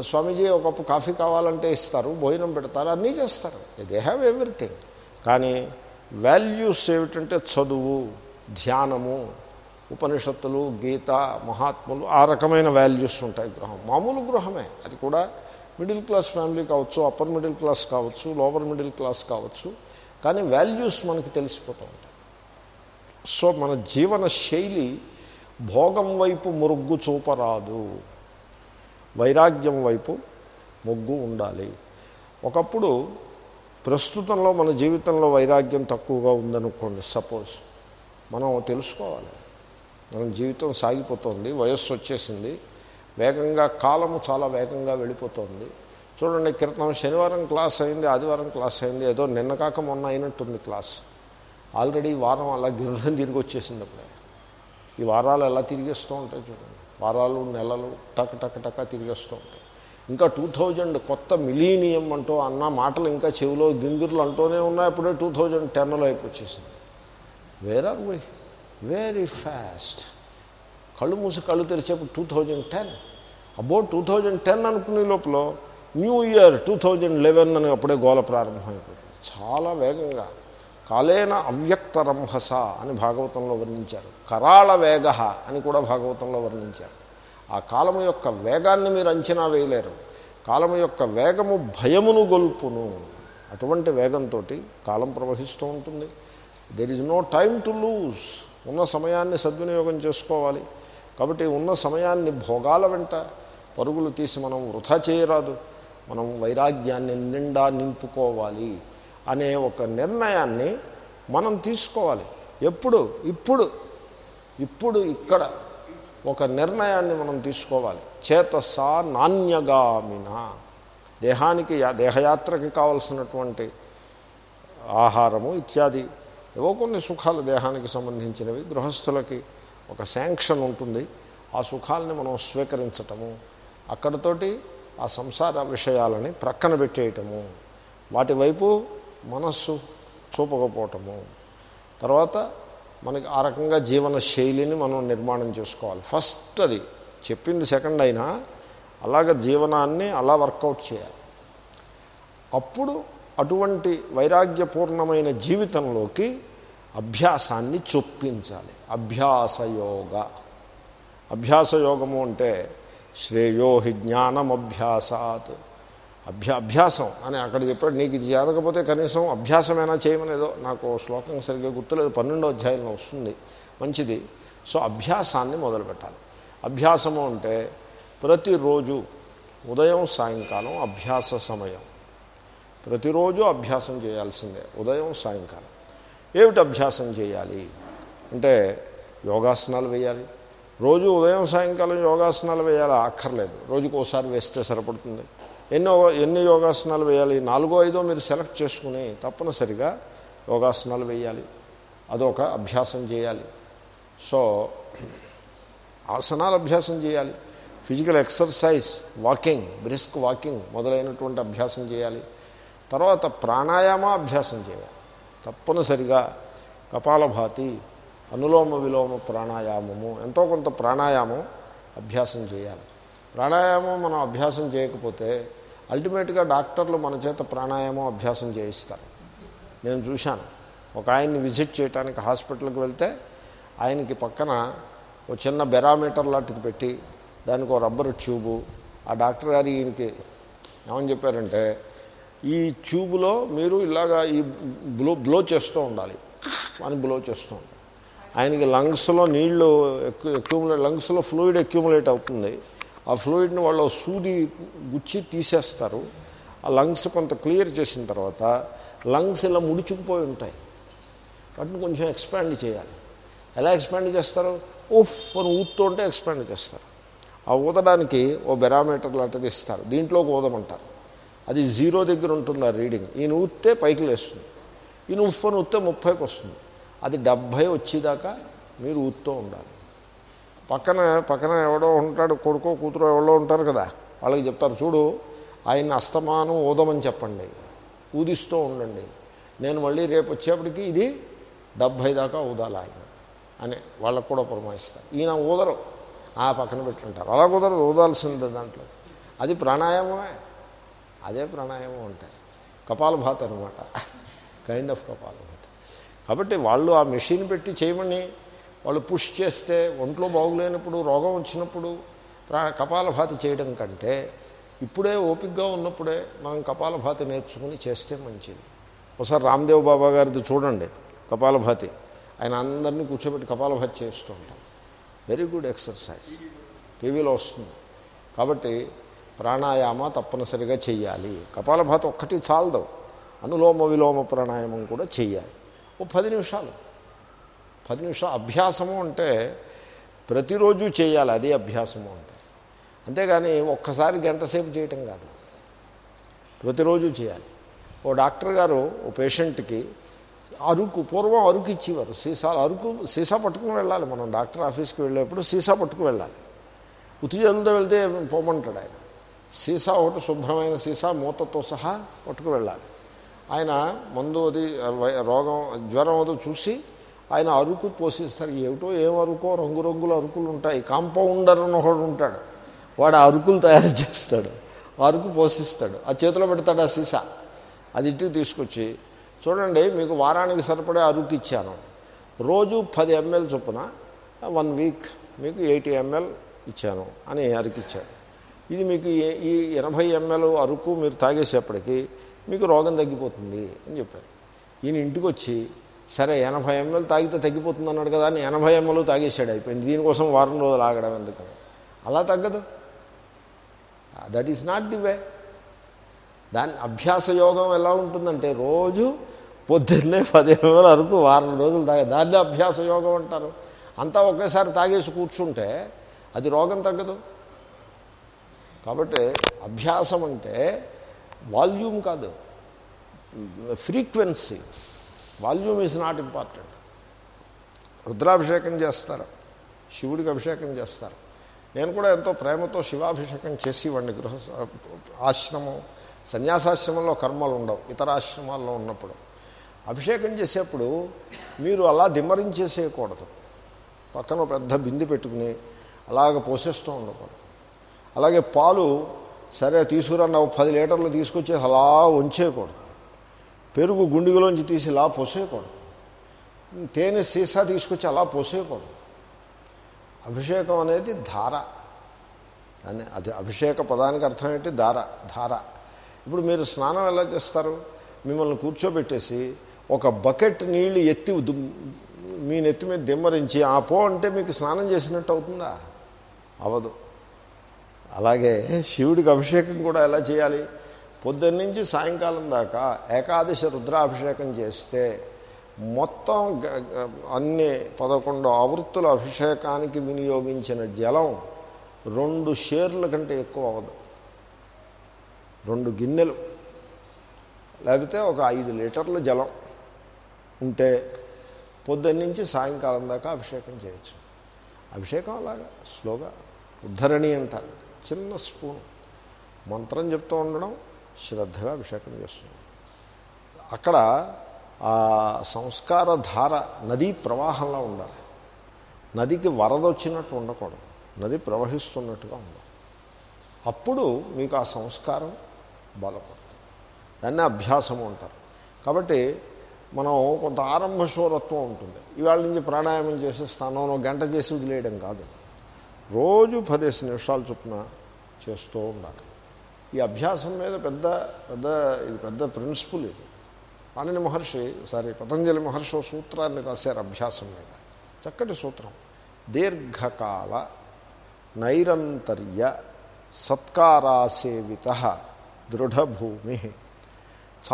స్వామీజీ ఒక కప్పు కాఫీ కావాలంటే ఇస్తారు భోజనం పెడతారు అన్నీ చేస్తారు. దే హ్యావ్ ఎవ్రీథింగ్ కానీ వాల్యూస్ ఏమిటంటే చదువు ధ్యానము ఉపనిషత్తులు గీత మహాత్ములు ఆ రకమైన వాల్యూస్ ఉంటాయి గృహం మామూలు గృహమే అది కూడా మిడిల్ క్లాస్ ఫ్యామిలీ కావచ్చు అప్పర్ మిడిల్ క్లాస్ కావచ్చు లోవర్ మిడిల్ క్లాస్ కావచ్చు. కానీ వాల్యూస్ మనకి తెలిసిపోతూ ఉంటాయి. సో మన జీవన శైలి భోగం వైపు మొగ్గు చూపరాదు. వైరాగ్యం వైపు మొగ్గు ఉండాలి. ఒకప్పుడు ప్రస్తుతంలో మన జీవితంలో వైరాగ్యం తక్కువగా ఉందనుకోండి సపోజ్ మనం తెలుసుకోవాలి. మన జీవితం సాగిపోతుంది వయస్సు వచ్చేసింది వేగంగా కాలము చాలా వేగంగా వెళ్ళిపోతుంది. చూడండి క్రితం శనివారం క్లాస్ అయింది ఆదివారం క్లాస్ అయింది ఏదో నిన్న కాక మొన్న అయినట్టుంది క్లాస్. ఆల్రెడీ వారం అలా గిర్రం తిరిగి వచ్చేసింది అప్పుడే. ఈ వారాలు ఎలా తిరిగేస్తూ ఉంటాయి చూడండి. వారాలు నెలలు టక్ టక్ టక్ తిరిగేస్తూ ఉంటాయి. ఇంకా టూ థౌజండ్ కొత్త మిలీనియం అంటూ అన్న మాటలు ఇంకా చెవిలో గింగిర్లు అంటూనే ఉన్నాయి. అప్పుడే టూ థౌజండ్ టెన్లో అయిపోయింది where are we very fast కళ్ళు మూసి కళ్ళు తెరిచేప్పుడు two thousand ten. About two thousand ten అనుకునే లోపల new year two thousand eleven అని అప్పుడే గోల ప్రారంభమైపోతుంది చాలా వేగంగా. కాలేన అవ్యక్త రంహస అని భాగవతంలో వర్ణించారు. కరాళ వేగ అని కూడా భాగవతంలో వర్ణించారు. ఆ కాలము యొక్క వేగాన్ని మీరు అంచనా వేయలేరు. కాలము యొక్క వేగము భయమును గొల్పును. అటువంటి వేగంతో కాలం ప్రవహిస్తూ ఉంటుంది. There is no time to lose ఉన్న సమయాన్ని సద్వినియోగం చేసుకోవాలి. కాబట్టి ఉన్న సమయాన్ని భోగాల వెంట పరుగులు తీసి మనం వృధా చేయరాదు. మనం వైరాగ్యాన్ని నిండా నింపుకోవాలి అనే ఒక నిర్ణయాన్ని మనం తీసుకోవాలి. ఎప్పుడు? ఇప్పుడు. ఇప్పుడు ఇక్కడ. ఒక నిర్ణయాన్ని మనం తీసుకోవాలి. చేతసా నాణ్యగామిన. దేహానికి దేహయాత్రకి కావలసినటువంటి ఆహారము ఇత్యాది ఏవో కొన్ని సుఖాలు దేహానికి సంబంధించినవి. గృహస్థులకి ఒక శాంక్షన్ ఉంటుంది. ఆ సుఖాలని మనం స్వీకరించటము. అక్కడతోటి ఆ సంసార విషయాలని ప్రక్కన పెట్టేయటము. వాటి వైపు మనస్సు చూపకపోవటము. తర్వాత మనకి ఆ రకంగా జీవన శైలిని మనం నిర్మాణం చేసుకోవాలి. ఫస్ట్ అది చెప్పింది సెకండ్ అయినా అలాగ జీవనాన్ని అలా వర్కౌట్ చేయాలి. అప్పుడు అటువంటి వైరాగ్యపూర్ణమైన జీవితంలోకి అభ్యాసాన్ని చొప్పించాలి. అభ్యాసయోగ. అభ్యాసయోగము అంటే శ్రేయో హి జ్ఞానమభ్యాసాత్. అభ్యా అభ్యాసం అని అక్కడ చెప్పాడు. నీకు ఇది చేదకపోతే కనీసం అభ్యాసమైనా చేయమనేదో నాకు శ్లోకం సరిగ్గా గుర్తులేదు. పన్నెండో అధ్యాయంలో వస్తుంది. మంచిది. సో అభ్యాసాన్ని మొదలుపెట్టాలి. అభ్యాసము అంటే ప్రతిరోజు ఉదయం సాయంకాలం అభ్యాస సమయం. ప్రతిరోజు అభ్యాసం చేయాల్సిందే. ఉదయం సాయంకాలం. ఏమిటి అభ్యాసం చేయాలి? అంటే యోగాసనాలు వేయాలి. రోజు ఉదయం సాయంకాలం యోగాసనాలు వేయాలా? అక్కర్లేదు. రోజుకు ఒకసారి వేస్తే సరిపడుతుంది. ఎన్నో ఎన్ని యోగాసనాలు వేయాలి? నాలుగో ఐదో మీరు సెలెక్ట్ చేసుకుని తప్పనిసరిగా యోగాసనాలు వేయాలి. అదొక అభ్యాసం చేయాలి. సో ఆసనాలు అభ్యాసం చేయాలి. Physical exercise walking brisk walking మొదలైనటువంటి అభ్యాసం చేయాలి. తర్వాత ప్రాణాయామ అభ్యాసం చేయాలి. తప్పనిసరిగా కపాలభాతి అనులోమ విలోమ ప్రాణాయామము ఎంతో కొంత ప్రాణాయామం అభ్యాసం చేయాలి. ప్రాణాయామం మనం అభ్యాసం చేయకపోతే అల్టిమేట్గా డాక్టర్లు మన చేత ప్రాణాయామం అభ్యాసం చేయిస్తారు. నేను చూశాను. ఒక ఆయన్ని విజిట్ చేయడానికి హాస్పిటల్కి వెళ్తే ఆయనకి పక్కన ఒక చిన్న బెరామీటర్ లాంటిది పెట్టి దానికి ఒక రబ్బర్ ట్యూబు. ఆ డాక్టర్ గారు ఈయనకి ఏమని చెప్పారంటే ఈ ట్యూబ్లో మీరు ఇలాగా ఈ బ్లో బ్లో చేస్తూ ఉండాలి. అని బ్లో చేస్తూ ఉండాలి. ఆయనకి లంగ్స్లో నీళ్ళు ఎక్కువ అక్యూములేట్ లంగ్స్లో ఫ్లూయిడ్ అక్యూములేట్ అవుతుంది. ఆ ఫ్లూయిడ్ని వాళ్ళు సూది గుచ్చి తీసేస్తారు. ఆ లంగ్స్ కొంత క్లియర్ చేసిన తర్వాత లంగ్స్ ఇలా ముడుచుకుపోయి ఉంటాయి. వాటిని కొంచెం ఎక్స్పాండ్ చేయాలి. ఎలా ఎక్స్పాండ్ చేస్తారు? ఉఫ్ అని ఊతుంటే ఉంటే ఎక్స్పాండ్ చేస్తారు. ఆ ఊదడానికి ఓ బెరామీటర్ లాంటిది ఇస్తారు. దీంట్లోకి ఊదమంటారు అది జీరో దగ్గర ఉంటుంది ఆ రీడింగ్. ఈయన ఊత్తే పైకి లేస్తుంది. ఈయన ఉఫ్ అని ఊత్తే ముప్పైకి వస్తుంది. అది డెబ్భై వచ్చేదాకా మీరు ఊదుతూ ఉండాలి. పక్కన పక్కన ఎవడో ఉంటాడు కొడుకో కూతురు ఎవడో ఉంటారు కదా వాళ్ళకి చెప్తారు చూడు ఆయన అస్తమానం ఊదమని చెప్పండి ఊదిస్తూ ఉండండి. నేను మళ్ళీ రేపు వచ్చేప్పటికి ఇది డెబ్భై దాకా ఊదాలి ఆయన అని వాళ్ళకు కూడా పురమాయిస్తారు. ఈయన ఊదరు ఆ పక్కన పెట్టుంటారు. అలా కుదరదు ఊదాల్సిందే దాంట్లో. అది ప్రాణాయామమే. అదే ప్రాణాయామం అంటే. కపాలభాత్ అనమాట కైండ్ [laughs] ఆఫ్ కపాలభాత్ కాబట్టి వాళ్ళు ఆ మెషిన్ పెట్టి చేయమని వాళ్ళు పుష్ చేస్తే ఒంట్లో బాగులేనప్పుడు రోగం వచ్చినప్పుడు ప్రా కపాలభాతి చేయడం కంటే ఇప్పుడే ఓపికగా ఉన్నప్పుడే మనం కపాలభాతి నేర్చుకుని చేస్తే మంచిది. ఒకసారి రామ్దేవ్ బాబా గారిది చూడండి కపాలభాతి. ఆయన అందరినీ కూర్చోబెట్టి కపాలభాతి చేస్తూ ఉంటారు. వెరీ గుడ్ ఎక్సర్సైజ్ టీవీలో వస్తుంది. కాబట్టి ప్రాణాయామ తప్పనిసరిగా చెయ్యాలి. కపాలభాతి ఒక్కటి చాలదు. అనులోమ విలోమ ప్రాణాయామం కూడా చెయ్యాలి. ఓ పది నిమిషాలు. పది నిమిషాలు అభ్యాసము అంటే ప్రతిరోజు చేయాలి అదే అభ్యాసము అంటే. అంతేగాని ఒక్కసారి గంట సేపు చేయటం కాదు. ప్రతిరోజు చేయాలి. ఓ డాక్టర్ గారు ఓ పేషెంట్కి అరుకు పూర్వం అరుకు ఇచ్చేవారు. సీసాలు అరుకు సీసా పట్టుకుని వెళ్ళాలి మనం. డాక్టర్ ఆఫీస్కి వెళ్ళేప్పుడు సీసా పట్టుకు వెళ్ళాలి. ఉత్తిజలతో వెళ్తే పోమంటాడు ఆయన. సీసా ఒకటి శుభ్రమైన సీసా మూతతో సహా పట్టుకు వెళ్ళాలి. ఆయన మందు అది రోగం జ్వరం అదో చూసి ఆయన అరుకు పోషిస్తారు. ఏమిటో ఏం అరుకో రంగురంగుల అరుకులు ఉంటాయి. కాంపౌండర్ అని ఒకడు ఉంటాడు. వాడు ఆ అరుకులు తయారు చేస్తాడు. అరుకు పోషిస్తాడు. ఆ చేతిలో పెడతాడు ఆ సీసా. అది ఇంటికి తీసుకొచ్చి చూడండి మీకు వారానికి సరిపడే అరుకు ఇచ్చాను. రోజు పది ఎంఎల్ చొప్పున వన్ వీక్ మీకు ఎయిటీ ఎంఎల్ ఇచ్చాను అని అరికిచ్చాడు. ఇది మీకు ఈ ఎనభై ఎంఎల్ అరుకు మీరు తాగేసేపటికి మీకు రోగం తగ్గిపోతుంది అని చెప్పారు. ఈయన ఇంటికి వచ్చి సరే ఎనభై ఎంఎల్ తాగితే తగ్గిపోతుంది అన్నాడు కదా అని ఎనభై ఎంఎల్ తాగేసాడు అయిపోయింది. దీనికోసం వారం రోజులు ఆగడం ఎందుకని అలా తగ్గదు. That is not the way దాని అభ్యాస యోగం ఎలా ఉంటుందంటే రోజు పొద్దున్నే పదిహేను వేల వరకు వారం రోజులు తాగే దాన్ని అభ్యాస యోగం అంటారు. అంతా ఒకేసారి తాగేసి కూర్చుంటే అది రోగం తగ్గదు. కాబట్టి అభ్యాసం అంటే వాల్యూమ్ కాదు frequency. Volume is not important. రుద్రాభిషేకం చేస్తారు. శివుడికి అభిషేకం చేస్తారు. నేను కూడా ఎంతో ప్రేమతో శివాభిషేకం చేసేవాడిని గృహ ఆశ్రమం సన్యాసాశ్రమంలో కర్మలు ఉండవు ఇతర ఆశ్రమాల్లో ఉన్నప్పుడు. అభిషేకం చేసేప్పుడు మీరు అలా దిమ్మరించేసేయకూడదు. పక్కన పెద్ద బింది పెట్టుకుని అలాగ పోసేస్తూ ఉండకూడదు. అలాగే పాలు సరే తీసుకురన్న పది లీటర్లు తీసుకొచ్చేసి అలా ఉంచేయకూడదు. పెరుగు గుండిగలోంచి తీసి ఇలా పోసేయకూడదు. తేనె సీసా తీసుకొచ్చి అలా పోసేయకూడదు. అభిషేకం అనేది ధార. అని అది అభిషేక పదానికి అర్థం ఏంటి? ధార ధార. ఇప్పుడు మీరు స్నానం ఎలా చేస్తారు? మిమ్మల్ని కూర్చోబెట్టేసి ఒక బకెట్ నీళ్ళు ఎత్తి మీ నెత్తి మీద దిమ్మరించి ఆ పో అంటే మీకు స్నానం చేసినట్టు అవుతుందా? అవదు. అలాగే శివుడికి అభిషేకం కూడా ఎలా చేయాలి? పొద్దున్నుంచి సాయంకాలం దాకా ఏకాదశి రుద్రాభిషేకం చేస్తే మొత్తం అన్ని పదకొండు ఆవృత్తుల అభిషేకానికి వినియోగించిన జలం రెండు షేర్ల కంటే ఎక్కువ అవ్వదు. రెండు గిన్నెలు. లేకపోతే ఒక ఐదు లీటర్ల జలం ఉంటే పొద్దున్నుంచి సాయంకాలం దాకా అభిషేకం చేయొచ్చు. అభిషేకం అలాగా స్లోగా. ఉద్ధరణి అంటారు. చిన్న స్పూన్. మంత్రం చెప్తూ ఉండడం శ్రద్ధగా అభిషేకం చేస్తుంది. అక్కడ ఆ సంస్కార ధార నదీ ప్రవాహంలో ఉండాలి. నదికి వరద వచ్చినట్టు ఉండకూడదు. నది ప్రవహిస్తున్నట్టుగా ఉండాలి. అప్పుడు మీకు ఆ సంస్కారం బలపడుతుంది. దాన్ని అభ్యాసము అంటారు. కాబట్టి మనం కొంత ఆరంభ శోరత్వం ఉంటుంది. ఇవాళ నుంచి ప్రాణాయామం చేసేస్తాను గంట చేసి వదిలేయడం కాదు. రోజు పదేసి నిమిషాలు చొప్పున చేస్తూ ఉండాలి. ఈ అభ్యాసం మీద పెద్ద పెద్ద ఇది పెద్ద ప్రిన్సిపుల్ ఇది. పాణిని మహర్షి సారీ పతంజలి మహర్షి సూత్రాన్ని రాశారు అభ్యాసం మీద. చక్కటి సూత్రం. దీర్ఘకాల నైరంతర్య సత్కారాసేవిత దృఢభూమి.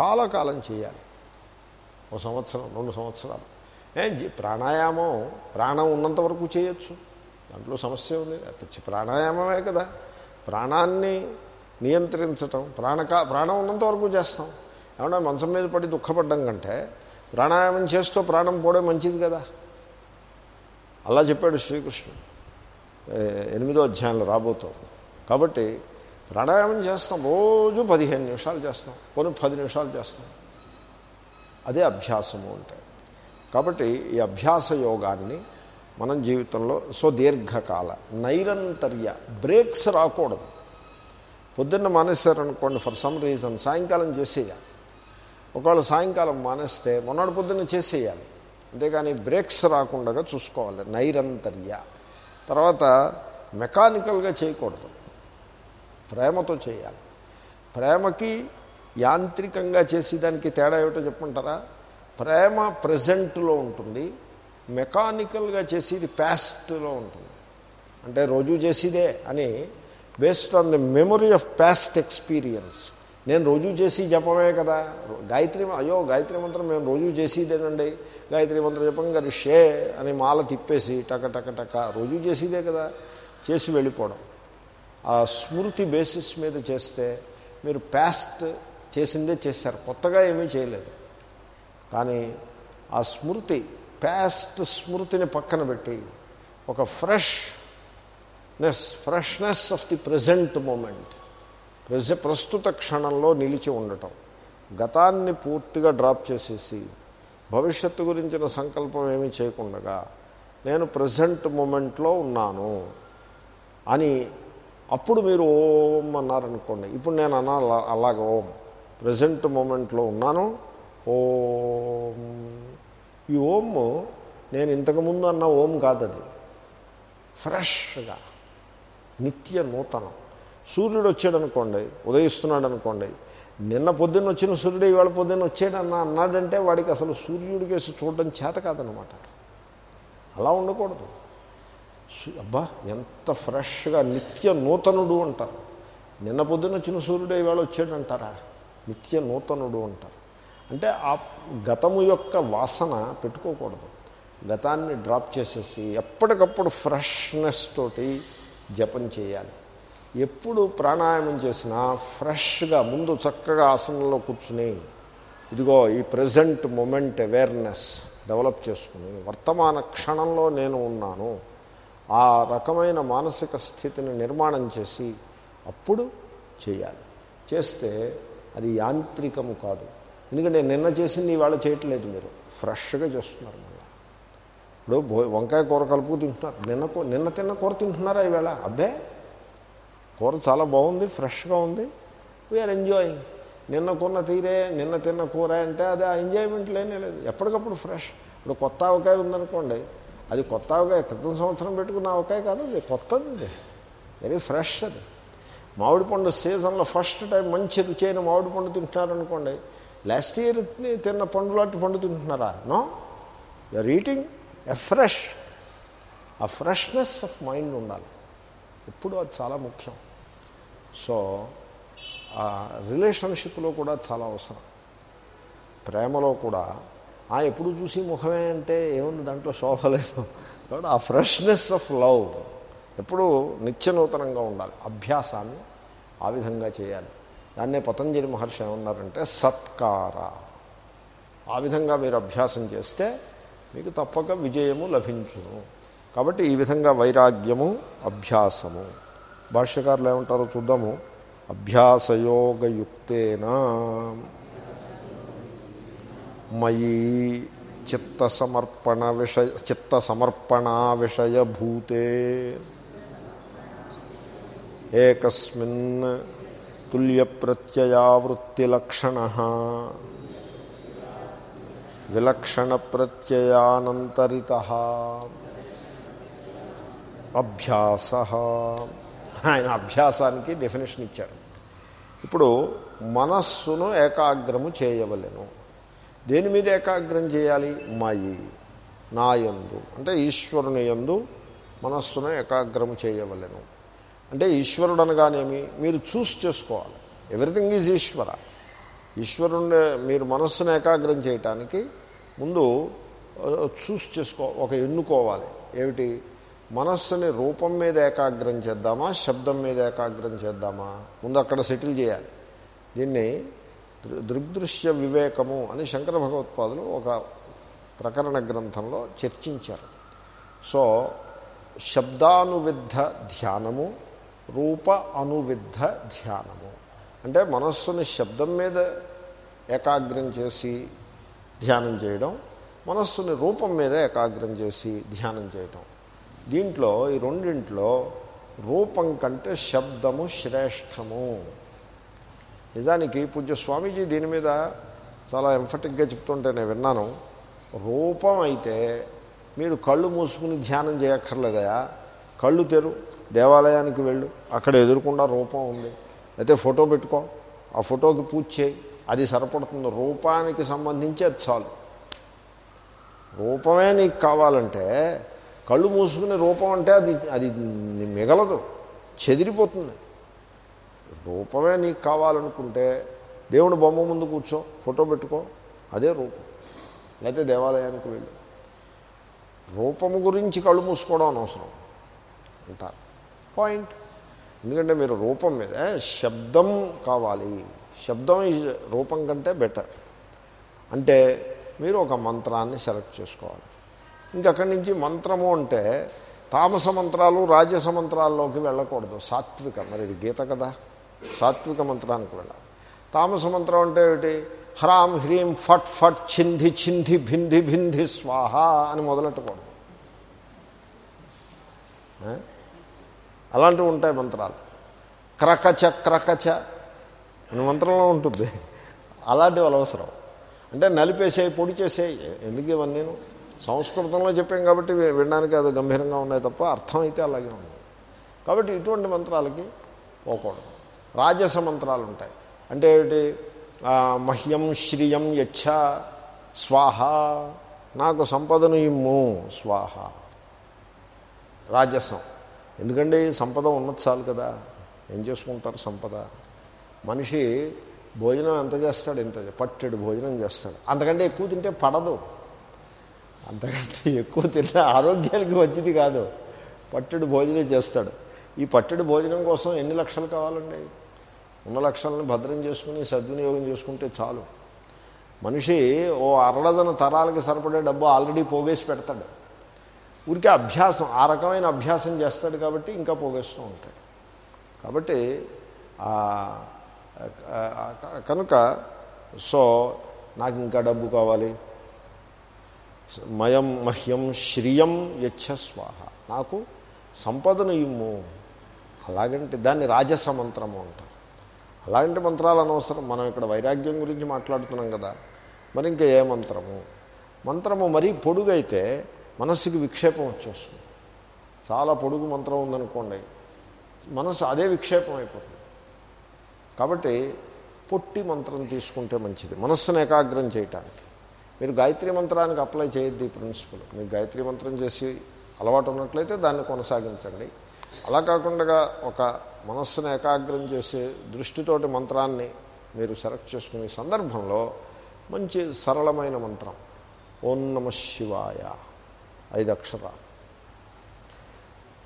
చాలా కాలం చేయాలి. ఒక సంవత్సరం రెండు సంవత్సరాలు. ప్రాణాయామం ప్రాణం ఉన్నంత వరకు చేయొచ్చు. దాంట్లో సమస్య ఉంది. ప్రాణాయామమే కదా. ప్రాణాన్ని నియంత్రించటం ప్రాణకా ప్రాణం ఉన్నంత వరకు చేస్తాం. ఏమన్నా మంచం మీద పడి దుఃఖపడ్డం కంటే ప్రాణాయామం చేస్తూ ప్రాణం పోవడం మంచిది కదా? అలా చెప్పాడు శ్రీకృష్ణుడు. ఎనిమిదో అధ్యాయంలో రాబోతోంది కాబట్టి ప్రాణాయామం చేస్తాం రోజు పదిహేను నిమిషాలు చేస్తాం కొన్ని పది నిమిషాలు చేస్తాం. అదే అభ్యాసము అంటే. కాబట్టి ఈ అభ్యాస యోగాన్ని మనం జీవితంలో సో దీర్ఘకాల నైరంతర్య బ్రేక్స్ రాకూడదు. పొద్దున్న మానేశారనుకోండి ఫర్ సమ్ రీజన్ సాయంకాలం చేసేయాలి. ఒకవేళ సాయంకాలం మానేస్తే మొన్నటి పొద్దున్న చేసేయాలి. అంతేగాని బ్రేక్స్ రాకుండా చూసుకోవాలి నైరంతర్య. తర్వాత మెకానికల్గా చేయకూడదు. ప్రేమతో చేయాలి. ప్రేమకి యాంత్రికంగా చేసేదానికి తేడా ఏమిటో చెప్పుంటారా ప్రేమ ప్రజెంట్లో ఉంటుంది మెకానికల్గా చేసేది ప్యాస్ట్లో ఉంటుంది. అంటే రోజు చేసేదే అని based on the memory of past experience. నేను రోజు చేసి జపమే కదా. గాయత్రి అయ్యో గాయత్రి మంత్రం మేము రోజు చేసేదేనండి. గాయత్రి మంత్రం జపంగా షే అని మాల తిప్పేసి టక టక టక రోజు చేసేదే కదా. చేసి వెళ్ళిపోవడం. ఆ స్మృతి బేసిస్ మీద చేస్తే మీరు ప్యాస్ట్ చేసిందే చేశారు. కొత్తగా ఏమీ చేయలేదు. కానీ ఆ స్మృతి ప్యాస్ట్ స్మృతిని పక్కన పెట్టి ఒక freshness freshness of the present moment ప్రజ ప్రస్తుత క్షణంలో నిలిచి ఉండటం. గతాన్ని పూర్తిగా డ్రాప్ చేసేసి భవిష్యత్తు గురించిన సంకల్పం ఏమీ చేయకుండా నేను ప్రజెంట్ మూమెంట్లో ఉన్నాను అని అప్పుడు మీరు ఓం అన్నారనుకోండి. ఇప్పుడు నేను అన్నా అలాగ ఓం. ప్రజెంట్ మూమెంట్లో ఉన్నాను. ఓం. ఈ ఓం నేను ఇంతకుముందు అన్న ఓం కాదది. ఫ్రెష్గా నిత్య నూతనం. సూర్యుడు వచ్చాడు అనుకోండి ఉదయిస్తున్నాడు అనుకోండి నిన్న పొద్దున్న వచ్చిన సూర్యుడు ఇవాళ పొద్దున్న వచ్చాడు అన్న అన్నాడంటే వాడికి అసలు సూర్యుడి కేసు చూడడం చేత కాదనమాట. అలా ఉండకూడదు. అబ్బా ఎంత ఫ్రెష్గా నిత్య నూతనుడు అంటారు. నిన్న పొద్దున్న వచ్చిన సూర్యుడు ఇవాళ వచ్చాడంటారా? నిత్య నూతనుడు అంటారు. అంటే ఆ గతము యొక్క వాసన పెట్టుకోకూడదు. గతాన్ని డ్రాప్ చేసేసి ఎప్పటికప్పుడు ఫ్రెష్నెస్ తోటి జపం చేయాలి. ఎప్పుడు ప్రాణాయామం చేసినా ఫ్రెష్గా ముందు చక్కగా ఆసనంలో కూర్చుని ఇదిగో ఈ ప్రజెంట్ మూమెంట్ అవేర్నెస్ డెవలప్ చేసుకుని వర్తమాన క్షణంలో నేను ఉన్నాను. ఆ రకమైన మానసిక స్థితిని నిర్మాణం చేసి అప్పుడు చేయాలి. చేస్తే అది యాంత్రికము కాదు. ఎందుకంటే నిన్న చేసింది ఇవాళ చేయట్లేదు మీరు. ఫ్రెష్గా చేస్తున్నారు మళ్ళీ ఇప్పుడు భో వంకాయ కూర కలుపు తింటున్నారు. నిన్న నిన్న తిన్న కూర తింటున్నారా ఈవేళ? అబ్బే! కూర చాలా బాగుంది ఫ్రెష్గా ఉంది. వీఆర్ ఎంజాయింగ్ నిన్న కొన్న తీరే నిన్న తిన్న కూర అంటే అది ఆ ఎంజాయ్మెంట్ లేనే లేదు. ఎప్పటికప్పుడు ఫ్రెష్ ఇప్పుడు కొత్త ఆవకాయ ఉందనుకోండి అది కొత్త ఆవకాయ క్రితం సంవత్సరం పెట్టుకున్న ఆవకాయ కాదు అది కొత్తది. అది వెరీ ఫ్రెష్ అది. మామిడి పండు సీజన్లో ఫస్ట్ టైం మంచి రుచైన మామిడి పండు తింటున్నారనుకోండి లాస్ట్ ఇయర్ తిన్న పండు లాంటి పండు తింటున్నారా? No you're eating a fresh ఆ ఫ్రెష్నెస్ ఆఫ్ మైండ్ ఉండాలి. ఎప్పుడు అది చాలా ముఖ్యం. సో ఆ రిలేషన్షిప్లో కూడా చాలా అవసరం. ప్రేమలో కూడా ఆ ఎప్పుడు చూసి ముఖమే అంటే ఏముంది దాంట్లో శోభ లేదు. కాబట్టి ఆ ఫ్రెష్నెస్ ఆఫ్ లవ్ ఎప్పుడు నిత్యనూతనంగా ఉండాలి. అభ్యాసాన్ని ఆ విధంగా చేయాలి. దాన్నే పతంజలి మహర్షి ఏమన్నారంటే సత్కార. ఆ విధంగా మీరు అభ్యాసం చేస్తే మీకు తప్పక విజయము లభించును. కాబట్టి ఈ విధంగా వైరాగ్యము అభ్యాసము. భాష్యకారులు ఏమంటారో చూద్దాము. అభ్యాసయోగయుక్తేన మయి చిత్తసమర్పణ విషయ చిత్తసమర్పణ విషయభూతే. ఏకస్మిన్ తుల్యప్రత్యయావృత్తిలక్షణ విలక్షణ ప్రత్యయానంతరిత అభ్యాస ఆయన అభ్యాసానికి డెఫినేషన్ ఇచ్చారు. ఇప్పుడు మనస్సును ఏకాగ్రము చేయవలెను. దేని మీద ఏకాగ్రం చేయాలి? మయి నాయందు. అంటే ఈశ్వరుని యందు మనస్సును ఏకాగ్రము చేయవలెను. అంటే ఈశ్వరుడు అనగానేమి? మీరు చూస్ చేసుకోవాలి. Everything is Ishwara. ఈశ్వరుని మీరు మనస్సును ఏకాగ్రం చేయటానికి ముందు చూస్ చేసుకో ఒక ఎన్నుకోవాలి. ఏమిటి? మనస్సుని రూపం మీద ఏకాగ్రం చేద్దామా శబ్దం మీద ఏకాగ్రం చేద్దామా? ముందు అక్కడ సెటిల్ చేయాలి. దీన్ని దృ- దృగ్దృశ్య వివేకము అని శంకర భగవత్పాదులు ఒక ప్రకరణ గ్రంథంలో చర్చించారు. సో శబ్దానువిద్ధ ధ్యానము రూప అనువిద్ధ ధ్యానము. అంటే మనస్సుని శబ్దం మీద ఏకాగ్రం చేసి ధ్యానం చేయడం మనస్సుని రూపం మీద ఏకాగ్రం చేసి ధ్యానం చేయటం. దీంట్లో ఈ రెండింట్లో రూపం కంటే శబ్దము శ్రేష్టము. నిజానికి పూజ్య స్వామీజీ దీని మీద చాలా ఎంఫటిక్గా చెప్తుంటే నేను విన్నాను. రూపం అయితే మీరు కళ్ళు మూసుకుని ధ్యానం చేయక్కర్లేదయా? కళ్ళు తెరు దేవాలయానికి వెళ్ళు అక్కడ ఎదురుకుండా రూపం ఉంది. అయితే ఫోటో పెట్టుకో. ఆ ఫోటోకి పూజ చేయి. అది సరిపడుతుంది. రూపానికి సంబంధించి అది చాలు. రూపమే నీకు కావాలంటే కళ్ళు మూసుకునే రూపం అంటే అది అది మిగలదు. చెదిరిపోతుంది. రూపమే నీకు కావాలనుకుంటే దేవుడు బొమ్మ ముందు కూర్చో. ఫోటో పెట్టుకో. అదే రూపం. లేకపోతే దేవాలయానికి వెళ్ళు. రూపము గురించి కళ్ళు మూసుకోవడం అనవసరం. అంటారు. పాయింట్. ఎందుకంటే మీరు రూపం మీద శబ్దం కావాలి. శబ్దం ఈజ్ రూపం కంటే బెటర్ అంటే మీరు ఒక మంత్రాన్ని సెలెక్ట్ చేసుకోవాలి. ఇంకక్కడి నుంచి మంత్రము అంటే తామస మంత్రాలు రాజస మంత్రాల్లోకి వెళ్ళకూడదు. సాత్విక మరి ఇది గీత కదా? సాత్విక మంత్రానికి వెళ్ళాలి. తామస మంత్రం అంటే ఏమిటి? హ్రాం హ్రీం ఫట్ ఫట్ చింధి చింధి భింధి భింధి స్వాహ అని మొదలెట్టకూడదు. అలాంటివి ఉంటాయి మంత్రాలు. క్రకచ క్రకచ అని మంత్రంలో ఉంటుంది. అలాంటివి వాళ్ళు అవసరం. అంటే నలిపేసేయి పొడి చేసేయి ఎందుకు ఇవన్నీ? సంస్కృతంలో చెప్పాం కాబట్టి వినడానికి అది గంభీరంగా ఉన్నాయి తప్ప అర్థం అయితే అలాగే ఉంది. కాబట్టి ఇటువంటి మంత్రాలకి పోకూడదు. రాజస మంత్రాలు ఉంటాయి అంటే ఏమిటి? మహ్యం శ్రియం యచ్చ స్వాహ. నాకు సంపదను ఇమ్ము స్వాహ. రాజసం. ఎందుకంటే సంపద ఉన్నది చాలు కదా. ఏం చేసుకుంటారు సంపద? మనిషి భోజనం ఎంత చేస్తాడు ఎంత పట్టెడు భోజనం చేస్తాడు. అంతకంటే ఎక్కువ తింటే పడదు. అంతకంటే ఎక్కువ తిన్న ఆరోగ్యానికి మంచిది కాదు. పట్టెడు భోజనం చేస్తాడు. ఈ పట్టెడు భోజనం కోసం ఎన్ని లక్షలు కావాలండి? ఉన్న లక్షలను భద్రం చేసుకుని సద్వినియోగం చేసుకుంటే చాలు. మనిషి ఓ అరడదన తరాలకి సరిపడే డబ్బు ఆల్రెడీ పోగేసి పెడతాడు. ఊరికే అభ్యాసం ఆ రకమైన అభ్యాసం చేస్తాడు కాబట్టి ఇంకా పోగేస్తూ ఉంటాడు. కాబట్టి కనుక సో నాకు ఇంకా డబ్బు కావాలి. మయం మహ్యం శ్రియం యచ్చ స్వాహ. నాకు సంపదను ఇమ్ము. అలాగంటే దాన్ని రాజస మంత్రము అంటారు. అలాంటి మంత్రాలు అనవసరం. మనం ఇక్కడ వైరాగ్యం గురించి మాట్లాడుతున్నాం కదా. మరి ఇంకా ఏ మంత్రము? మంత్రము మరీ పొడుగైతే మనస్సుకి విక్షేపం వచ్చేస్తుంది. చాలా పొడుగు మంత్రం ఉందనుకోండి మనసు అదే విక్షేపం అయిపోతుంది. కాబట్టి పొట్టి మంత్రం తీసుకుంటే మంచిది. మనస్సును ఏకాగ్రం చేయటానికి. మీరు గాయత్రి మంత్రానికి అప్లై చేయొద్దు ఈ ప్రిన్సిపల్. మీరు గాయత్రి మంత్రం చేసి అలవాటు ఉన్నట్లయితే దాన్ని కొనసాగించండి. అలా కాకుండా ఒక మనస్సును ఏకాగ్రం చేసే దృష్టితోటి మంత్రాన్ని మీరు సెలెక్ట్ చేసుకునే సందర్భంలో మంచి సరళమైన మంత్రం ఓం నమ శివాయ. ఐదు అక్షరాలు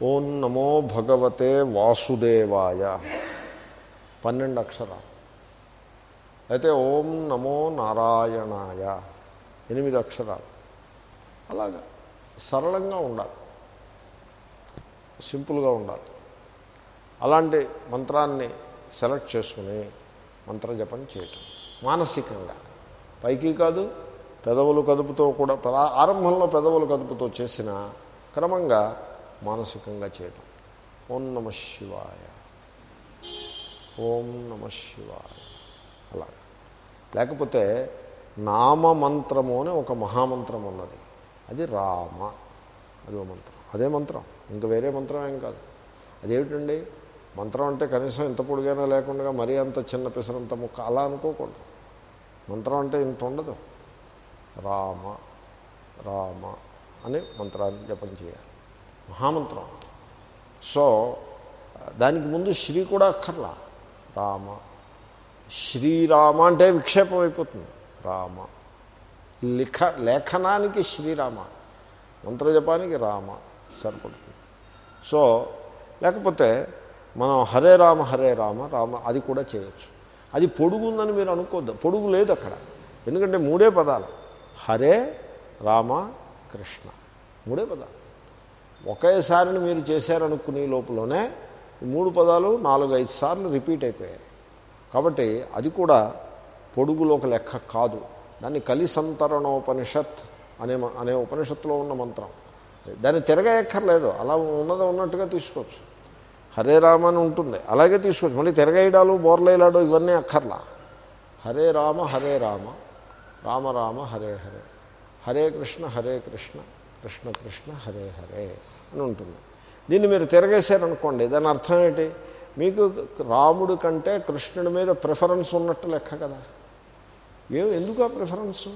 ఓం నమో భగవతే వాసుదేవాయ. పన్నెండు అక్షరాలు అయితే ఓం నమో నారాయణాయ. ఎనిమిది అక్షరాలు అలాగా. సరళంగా ఉండాలి. సింపుల్గా ఉండాలి. అలాంటి మంత్రాన్ని సెలెక్ట్ చేసుకుని మంత్రజపం చేయటం మానసికంగా. పైకి కాదు పెదవులు కదుపుతో కూడా ప్రా- ఆరంభంలో పెదవులు కదుపుతో చేసిన క్రమంగా మానసికంగా చేయటం. ఓం నమ శివాయ. ఓం నమ శివాయ. అలా. లేకపోతే నామమంత్రము అని ఒక మహామంత్రం ఉన్నది. అది రామ. అది మంత్రం. అదే మంత్రం. ఇంకా వేరే మంత్రం ఏం కాదు. అదేమిటండి? మంత్రం అంటే కనీసం ఇంత పొడిగైనా లేకుండా మరీ అంత చిన్న పిసరంత ముక్క అలా అనుకోకూడదు. మంత్రం అంటే ఇంత ఉండదు. రామ రామ అని మంత్రాన్ని జపం చేయాలి. మహామంత్రం. సో దానికి ముందు శ్రీ కూడా అక్కర్లా. రామ. శ్రీరామ అంటే విక్షేపం అయిపోతుంది. రామ. లిఖ లేఖనానికి శ్రీరామ. మంత్రజపానికి రామ సరిపడుతుంది. సో లేకపోతే మనం హరే రామ హరే రామ రామ అది కూడా చేయొచ్చు. అది పొడుగుందని మీరు అనుకోద్దు. పొడుగు లేదు అక్కడ. ఎందుకంటే మూడే పదాలు. హరే రామ కృష్ణ. మూడే పదాలు. ఒకేసారిని మీరు చేశారనుకునే లోపలనే ఈ మూడు పదాలు నాలుగు ఐదు సార్లు రిపీట్ అయిపోయాయి. కాబట్టి అది కూడా పొడుగులో ఒక లెక్క కాదు. దాన్ని కలిసంతరణోపనిషత్ అనే మ- అనే ఉపనిషత్తులో ఉన్న మంత్రం. దాన్ని తిరగేయక్కర్లేదు. అలా ఉన్నది ఉన్నట్టుగా తీసుకోవచ్చు. హరే రామ అని ఉంటుంది. అలాగే తీసుకోవచ్చు. మళ్ళీ తిరగేయడాలు బోర్లేయడాలు ఇవన్నీ అక్కర్లా. హరే రామ హరే రామ. రామ రామ హరే హరే. హరే కృష్ణ హరే కృష్ణ కృష్ణ కృష్ణ హరే హరే అని ఉంటుంది. దీన్ని మీరు తిరగేశారనుకోండి దాని అర్థం ఏంటి? మీకు రాముడి కంటే కృష్ణుడి మీద ప్రిఫరెన్స్ ఉన్నట్టు లెక్క కదా. ఏం ఎందుకు ఆ ప్రిఫరెన్స్?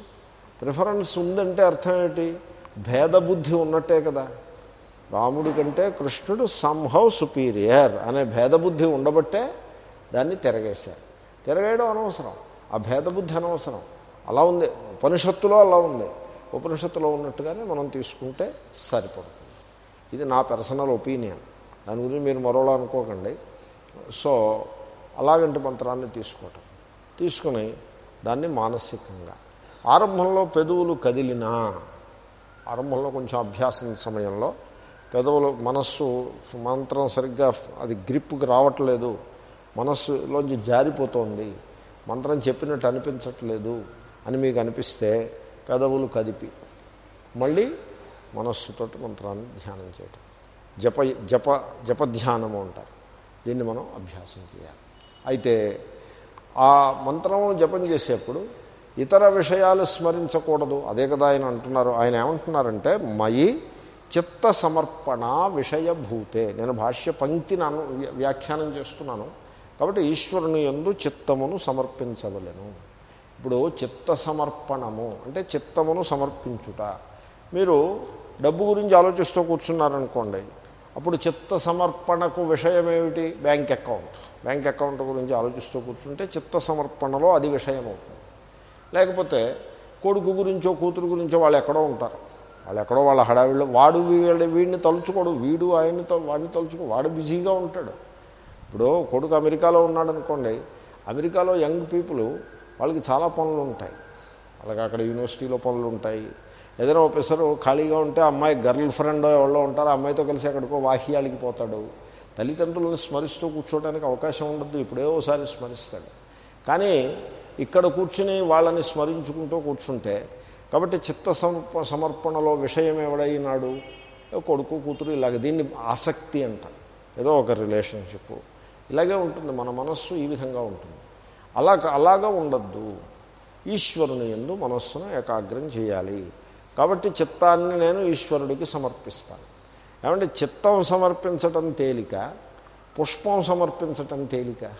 ప్రిఫరెన్స్ ఉందంటే అర్థం ఏంటి? భేదబుద్ధి ఉన్నట్టే కదా. రాముడి కంటే కృష్ణుడు సంహౌ సుపీరియర్ అనే భేదబుద్ధి ఉండబట్టే దాన్ని తిరగేశారు. తిరగేయడం అనవసరం. ఆ భేదబుద్ధి అనవసరం. అలా ఉంది. ఉపనిషత్తులో అలా ఉంది. ఉపనిషత్తులో ఉన్నట్టుగానే మనం తీసుకుంటే సరిపడుతుంది. ఇది నా పర్సనల్ ఒపీనియన్. దాని గురించి మీరు మరోలా అనుకోకండి. సో అలాగంటి మంత్రాన్ని తీసుకోవటం. తీసుకుని దాన్ని మానసికంగా. ఆరంభంలో పెదవులు కదిలినా ఆరంభంలో కొంచెం అభ్యాసం సమయంలో పెదవులు మనస్సు మంత్రం సరిగ్గా అది గ్రిప్కి రావట్లేదు. మనస్సులోంచి జారిపోతోంది. మంత్రం చెప్పినట్టు అనిపించట్లేదు. అని మీకు అనిపిస్తే పెదవులు కదిపి మళ్ళీ మనస్సుతోటి మంత్రాన్ని ధ్యానం చేయటం. జప జప జపధ్యానము అంటారు. దీన్ని మనం అభ్యాసం చేయాలి. అయితే ఆ మంత్రము జపం చేసేప్పుడు ఇతర విషయాలు స్మరించకూడదు. అదే కదా ఆయన అంటున్నారు. ఆయన ఏమంటున్నారంటే మయి చిత్త సమర్పణ విషయభూతే నేను భాష్య పంక్తిని అను వ్యాఖ్యానం చేస్తున్నాను. కాబట్టి ఈశ్వరుని ఎందు చిత్తమును సమర్పించవలను. ఇప్పుడు చిత్త సమర్పణము అంటే చిత్తమును సమర్పించుట. మీరు డబ్బు గురించి ఆలోచిస్తూ కూర్చున్నారనుకోండి అప్పుడు చిత్త సమర్పణకు విషయం ఏమిటి బ్యాంక్ అకౌంట్. బ్యాంక్ అకౌంట్ గురించి ఆలోచిస్తూ కూర్చుంటే చిత్త సమర్పణలో అది విషయం అవుతుంది లేకపోతే కొడుకు గురించో కూతురు గురించో వాళ్ళు ఎక్కడో ఉంటారు. వాళ్ళు ఎక్కడో వాళ్ళ హడావిడిలో వాడు వీళ్ళ వీడిని తలుచుకోడు వీడు ఆయన్ని వాడిని తలుచుకో వాడు బిజీగా ఉంటాడు. ఇప్పుడు కొడుకు అమెరికాలో ఉన్నాడు అనుకోండి అమెరికాలో యంగ్ పీపుల్ వాళ్ళకి చాలా పనులు ఉంటాయి. వాళ్ళకి అక్కడ యూనివర్సిటీలో పనులు ఉంటాయి. ఏదైనా ఒకసారి ఖాళీగా ఉంటే అమ్మాయి గర్ల్ ఫ్రెండ్ ఎవరో ఉంటారు ఆ అమ్మాయితో కలిసి ఎక్కడికో వాహ్యాలకి పోతాడు. తల్లిదండ్రులను స్మరిస్తూ కూర్చోవడానికి అవకాశం ఉండదు ఇప్పుడే ఓసారి స్మరిస్తాడు. కానీ ఇక్కడ కూర్చుని వాళ్ళని స్మరించుకుంటూ కూర్చుంటే కాబట్టి చిత్త సమర్ప సమర్పణలో విషయం ఎవడైనాడు? కొడుకు కూతురు ఇలాగ దీన్ని ఆసక్తి అంటారు. ఏదో ఒక రిలేషన్షిప్. ఇలాగే ఉంటుంది మన మనస్సు ఈ విధంగా ఉంటుంది. అలా అలాగా ఉండద్దు. ఈశ్వరుని ఎందు మనస్సును ఏకాగ్రం చేయాలి. కాబట్టి చిత్తాన్ని నేను ఈశ్వరుడికి సమర్పిస్తాను. ఏమంటే చిత్తం సమర్పించటం తేలిక పుష్పం సమర్పించటం తేలిక?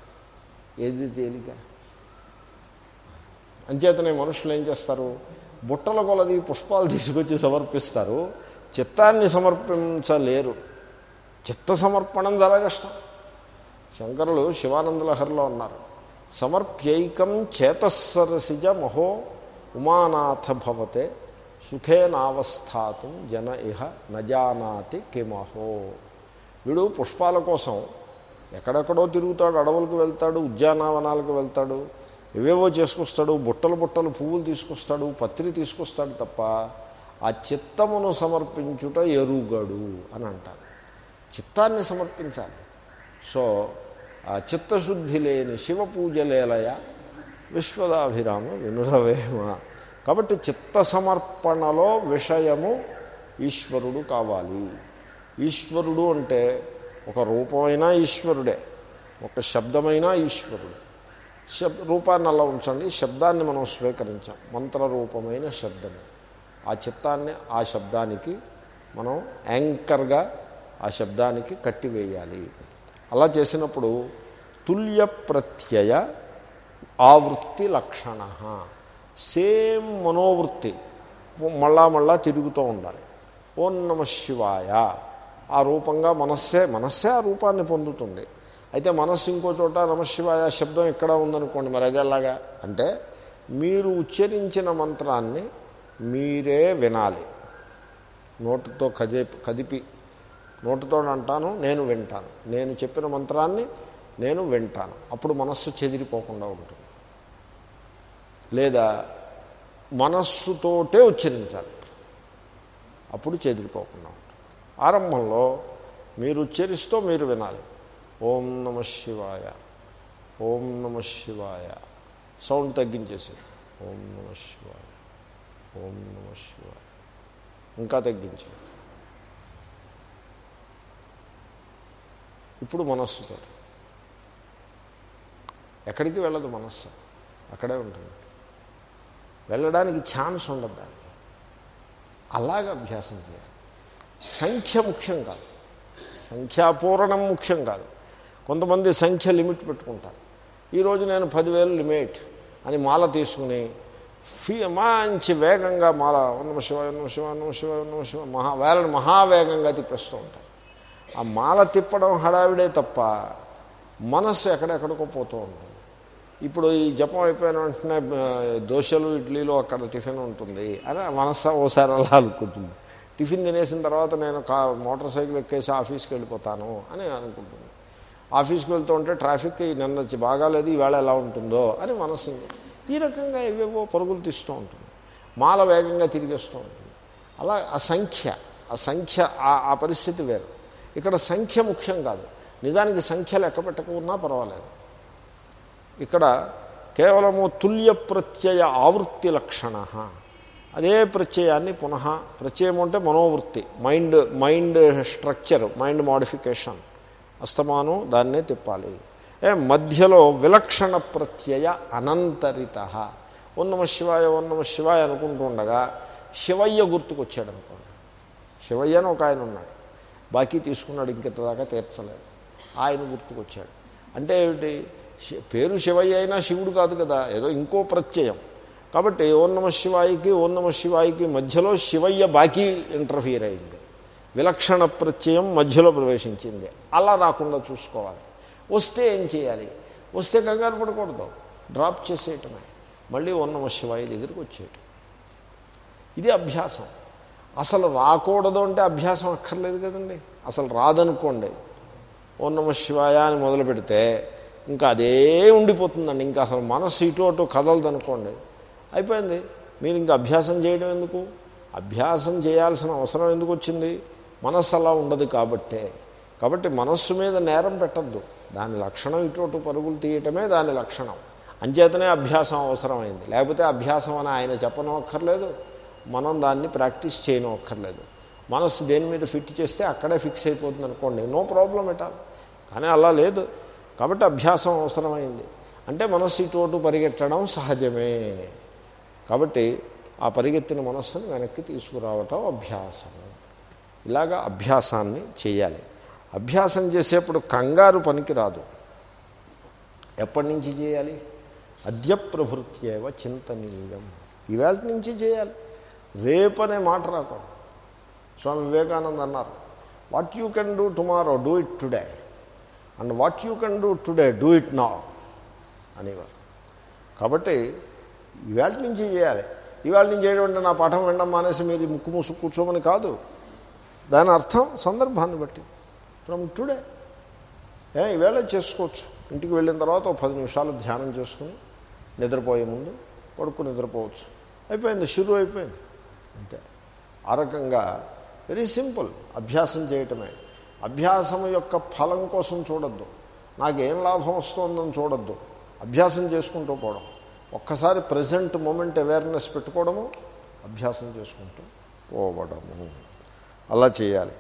ఏది తేలిక? అంచేతనే మనుషులు ఏం చేస్తారు? బుట్టల కొలది పుష్పాలు తీసుకొచ్చి సమర్పిస్తారు. చిత్తాన్ని సమర్పించలేరు. చిత్త సమర్పణం చాలా కష్టం. శంకరులు శివానంద లహరిలో ఉన్నారు. సమర్ప్యైకం చేతస్సరసిజ మహో ఉమానాథ భవతే సుఖేనావస్థాతు జన ఇహ నజానాతి కిమహో. వీడు పుష్పాల కోసం ఎక్కడెక్కడో తిరుగుతాడు అడవులకు వెళ్తాడు ఉద్యానవనాలకు వెళ్తాడు ఏవేవో చేసుకొస్తాడు బుట్టలు బుట్టలు పువ్వులు తీసుకొస్తాడు పత్రి తీసుకొస్తాడు తప్ప ఆ చిత్తమును సమర్పించుట ఎరుగడు అని అంటారు. చిత్తాన్ని సమర్పించాలి. సో చిత్తశుద్ధి లేని శివ పూజలేలయ విశ్వదాభిరామ వినురవేమ. కాబట్టి చిత్త సమర్పణలో విషయము ఈశ్వరుడు కావాలి. ఈశ్వరుడు అంటే ఒక రూపమైనా ఈశ్వరుడే ఒక శబ్దమైనా ఈశ్వరుడు. శబ్ రూపాన్ని అలా ఉంచండి శబ్దాన్ని మనం స్వీకరించాం మంత్రరూపమైన శబ్దము. ఆ చిత్తాన్ని ఆ శబ్దానికి మనం యాంకర్గా ఆ శబ్దానికి కట్టివేయాలి. అలా చేసినప్పుడు తుల్య ప్రత్యయ ఆవృత్తి లక్షణ. సేమ్ మనోవృత్తి. మళ్ళా మళ్ళా తిరుగుతూ ఉండాలి. ఓం నమ శివాయ. ఆ రూపంగా మనస్సే మనస్సే ఆ రూపాన్ని పొందుతుంది. అయితే మనస్సు ఇంకో చోట నమశివాయ శబ్దం ఎక్కడ ఉందనుకోండి మరి అది ఎలాగా? అంటే మీరు ఉచ్చరించిన మంత్రాన్ని మీరే వినాలి. నోటుతో కదే కదిపి నోటితో అంటాను నేను వింటాను. నేను చెప్పిన మంత్రాన్ని నేను వింటాను. అప్పుడు మనస్సు చెదిరిపోకుండా ఉంటుంది. లేదా మనస్సుతోటే ఉచ్చరించాలి. అప్పుడు చెదిరిపోకుండా ఉంటుంది. ఆరంభంలో మీరు ఉచ్చరిస్తూ మీరు వినాలి. ఓం నమ శివాయ ఓం నమ శివాయ. సౌండ్ తగ్గించేసి ఓం నమ శివాయ ఓం నమ శివాయ. ఇంకా తగ్గించేది ఇప్పుడు మనస్సుతో ఎక్కడికి వెళ్ళదు మనస్సు? అక్కడే ఉంటుంది. వెళ్ళడానికి ఛాన్స్ ఉండదు దానికి. అలాగ అభ్యాసం చేయాలి. సంఖ్య ముఖ్యం కాదు. సంఖ్యాపూరణం ముఖ్యం కాదు. కొంతమంది సంఖ్య లిమిట్ పెట్టుకుంటారు. ఈరోజు నేను పదివేలు లిమిట్ అని మాల తీసుకుని ఫీ మంచి వేగంగా మాల ఉన్నమ శివ ఉన్నమ శివ ఉన్నమ శివ ఉన్నమ శివ మహా వేలను మహావేగంగా తిప్పేస్తూ ఉంటారు. ఆ మాల తిప్పడం హడావిడే తప్ప మనస్సు ఎక్కడెక్కడికో పోతూ ఉంటుంది. ఇప్పుడు ఈ జపం అయిపోయిన వెంటనే దోశలు ఇడ్లీలు అక్కడ టిఫిన్ ఉంటుంది. అని మనస్సు ఓసారి అలా అనుకుంటుంది. టిఫిన్ తినేసిన తర్వాత నేను కా మోటార్ సైకిల్ ఎక్కేసి ఆఫీస్కి వెళ్ళిపోతాను అని అనుకుంటుంది. ఆఫీస్కి వెళ్తూ ఉంటే ట్రాఫిక్ నిన్న వచ్చి బాగాలేదు ఈవేళ ఎలా ఉంటుందో అని మనస్సు ఈ రకంగా ఏవేవో పరుగులు తీస్తూ ఉంటుంది. మాల వేగంగా తిరిగేస్తూ ఉంటుంది. అలా ఆ సంఖ్య ఆ సంఖ్య ఆ పరిస్థితి వేరు. ఇక్కడ సంఖ్య ముఖ్యం కాదు. నిజానికి సంఖ్య లెక్క పెట్టకున్నా పర్వాలేదు. ఇక్కడ కేవలము తుల్య ప్రత్యయ ఆవృత్తి లక్షణ. అదే ప్రత్యయాన్ని పునః ప్రత్యయం అంటే మనోవృత్తి mind mind structure mind modification అస్తమానం దాన్నే తిప్పాలి. ఏ మధ్యలో విలక్షణ ప్రత్యయ అనంతరిత. ఓం నమ శివాయ ఓం నమ శివాయ అనుకుంటూ ఉండగా శివయ్య గుర్తుకొచ్చాడు అనుకోండి శివయ్య అని ఒక ఆయన ఉన్నాడు. బాకీ తీసుకున్నాడు ఇంకెంతదాకా తీర్చలేదు. ఆయన గుర్తుకొచ్చాడు. అంటే ఏమిటి? శి- పేరు శివయ్య అయినా శివుడు కాదు కదా ఏదో ఇంకో ప్రత్యయం. కాబట్టి ఓం నమ శివాయికి ఓం నమ శివాయికి మధ్యలో శివయ్య బాకీ ఇంటర్ఫియర్ అయింది. విలక్షణ ప్రత్యయం మధ్యలో ప్రవేశించింది. అలా రాకుండా చూసుకోవాలి. వస్తే ఏం చేయాలి? వస్తే కంగారు పడకూడదు. డ్రాప్ చేసేయటమే. మళ్ళీ ఓం నమ శివాయి దగ్గరికి వచ్చేయటం. ఇది అభ్యాసం. అసలు రాకూడదు అంటే అభ్యాసం అక్కర్లేదు కదండి. అసలు రాదనుకోండి. ఓ నమ శివాయ అని మొదలు పెడితే ఇంకా అదే ఉండిపోతుందండి. ఇంకా అసలు మనస్సు ఇటు అటు కదలదనుకోండి. అయిపోయింది. మీరు ఇంకా అభ్యాసం చేయడం ఎందుకు? అభ్యాసం చేయాల్సిన అవసరం ఎందుకు వచ్చింది? మనస్సు అలా ఉండదు కాబట్టే. కాబట్టి మనస్సు మీద నేరం పెట్టద్దు. దాని లక్షణం ఇటు అటు పరుగులు తీయటమే దాని లక్షణం. అంచేతనే అభ్యాసం అవసరమైంది. లేకపోతే అభ్యాసం అని ఆయన చెప్పనక్కర్లేదు. మనం దాన్ని ప్రాక్టీస్ చేయనక్కర్లేదు. మనస్సు దేని మీద ఫిట్ చేస్తే అక్కడే ఫిక్స్ అయిపోతుంది అనుకోండి. నో ప్రాబ్లం ఎటాల్ కానీ అలా లేదు. కాబట్టి అభ్యాసం అవసరమైంది. అంటే మనస్సు ఇటు అటు పరిగెట్టడం సహజమే. కాబట్టి ఆ పరిగెత్తిన మనస్సును వెనక్కి తీసుకురావటం అభ్యాసం ఇలాగా అభ్యాసాన్ని చేయాలి. అభ్యాసం చేసేప్పుడు కంగారు పనికి రాదు ఎప్పటి నుంచి చేయాలి? అద్య ప్రభృత్యేవ చింతనీయం. ఈవేళ నుంచి చేయాలి. రేపనే మాట రాకూడదు. స్వామి వివేకానంద అన్నారు what you can do tomorrow do it today and what you can do today do it now అనేవారు. కాబట్టి ఇవాళ నుంచి చేయాలి. ఇవాళ నుంచి చేయడం అంటే నా పాఠం వినడం మానేసి మీరు ముక్కు మూసు కూర్చోమని కాదు. దాని అర్థం సందర్భాన్ని బట్టి. ఫ్రమ్ టుడే ఏ ఈవేళ చేసుకోవచ్చు. ఇంటికి వెళ్ళిన తర్వాత ఒక పది నిమిషాలు ధ్యానం చేసుకుని నిద్రపోయే ముందు పడుకుని నిద్రపోవచ్చు. అయిపోయింది షురు అయిపోయింది అంతే. ఆ రకంగా వెరీ సింపుల్ అభ్యాసం చేయటమే. అభ్యాసం యొక్క ఫలం కోసం చూడొద్దు. నాకేం లాభం వస్తుందని చూడొద్దు. అభ్యాసం చేసుకుంటూ పోవడం. ఒక్కసారి ప్రజెంట్ మూమెంట్ అవేర్నెస్ పెట్టుకోవడము అభ్యాసం చేసుకుంటూ పోవడము. అలా చేయాలి.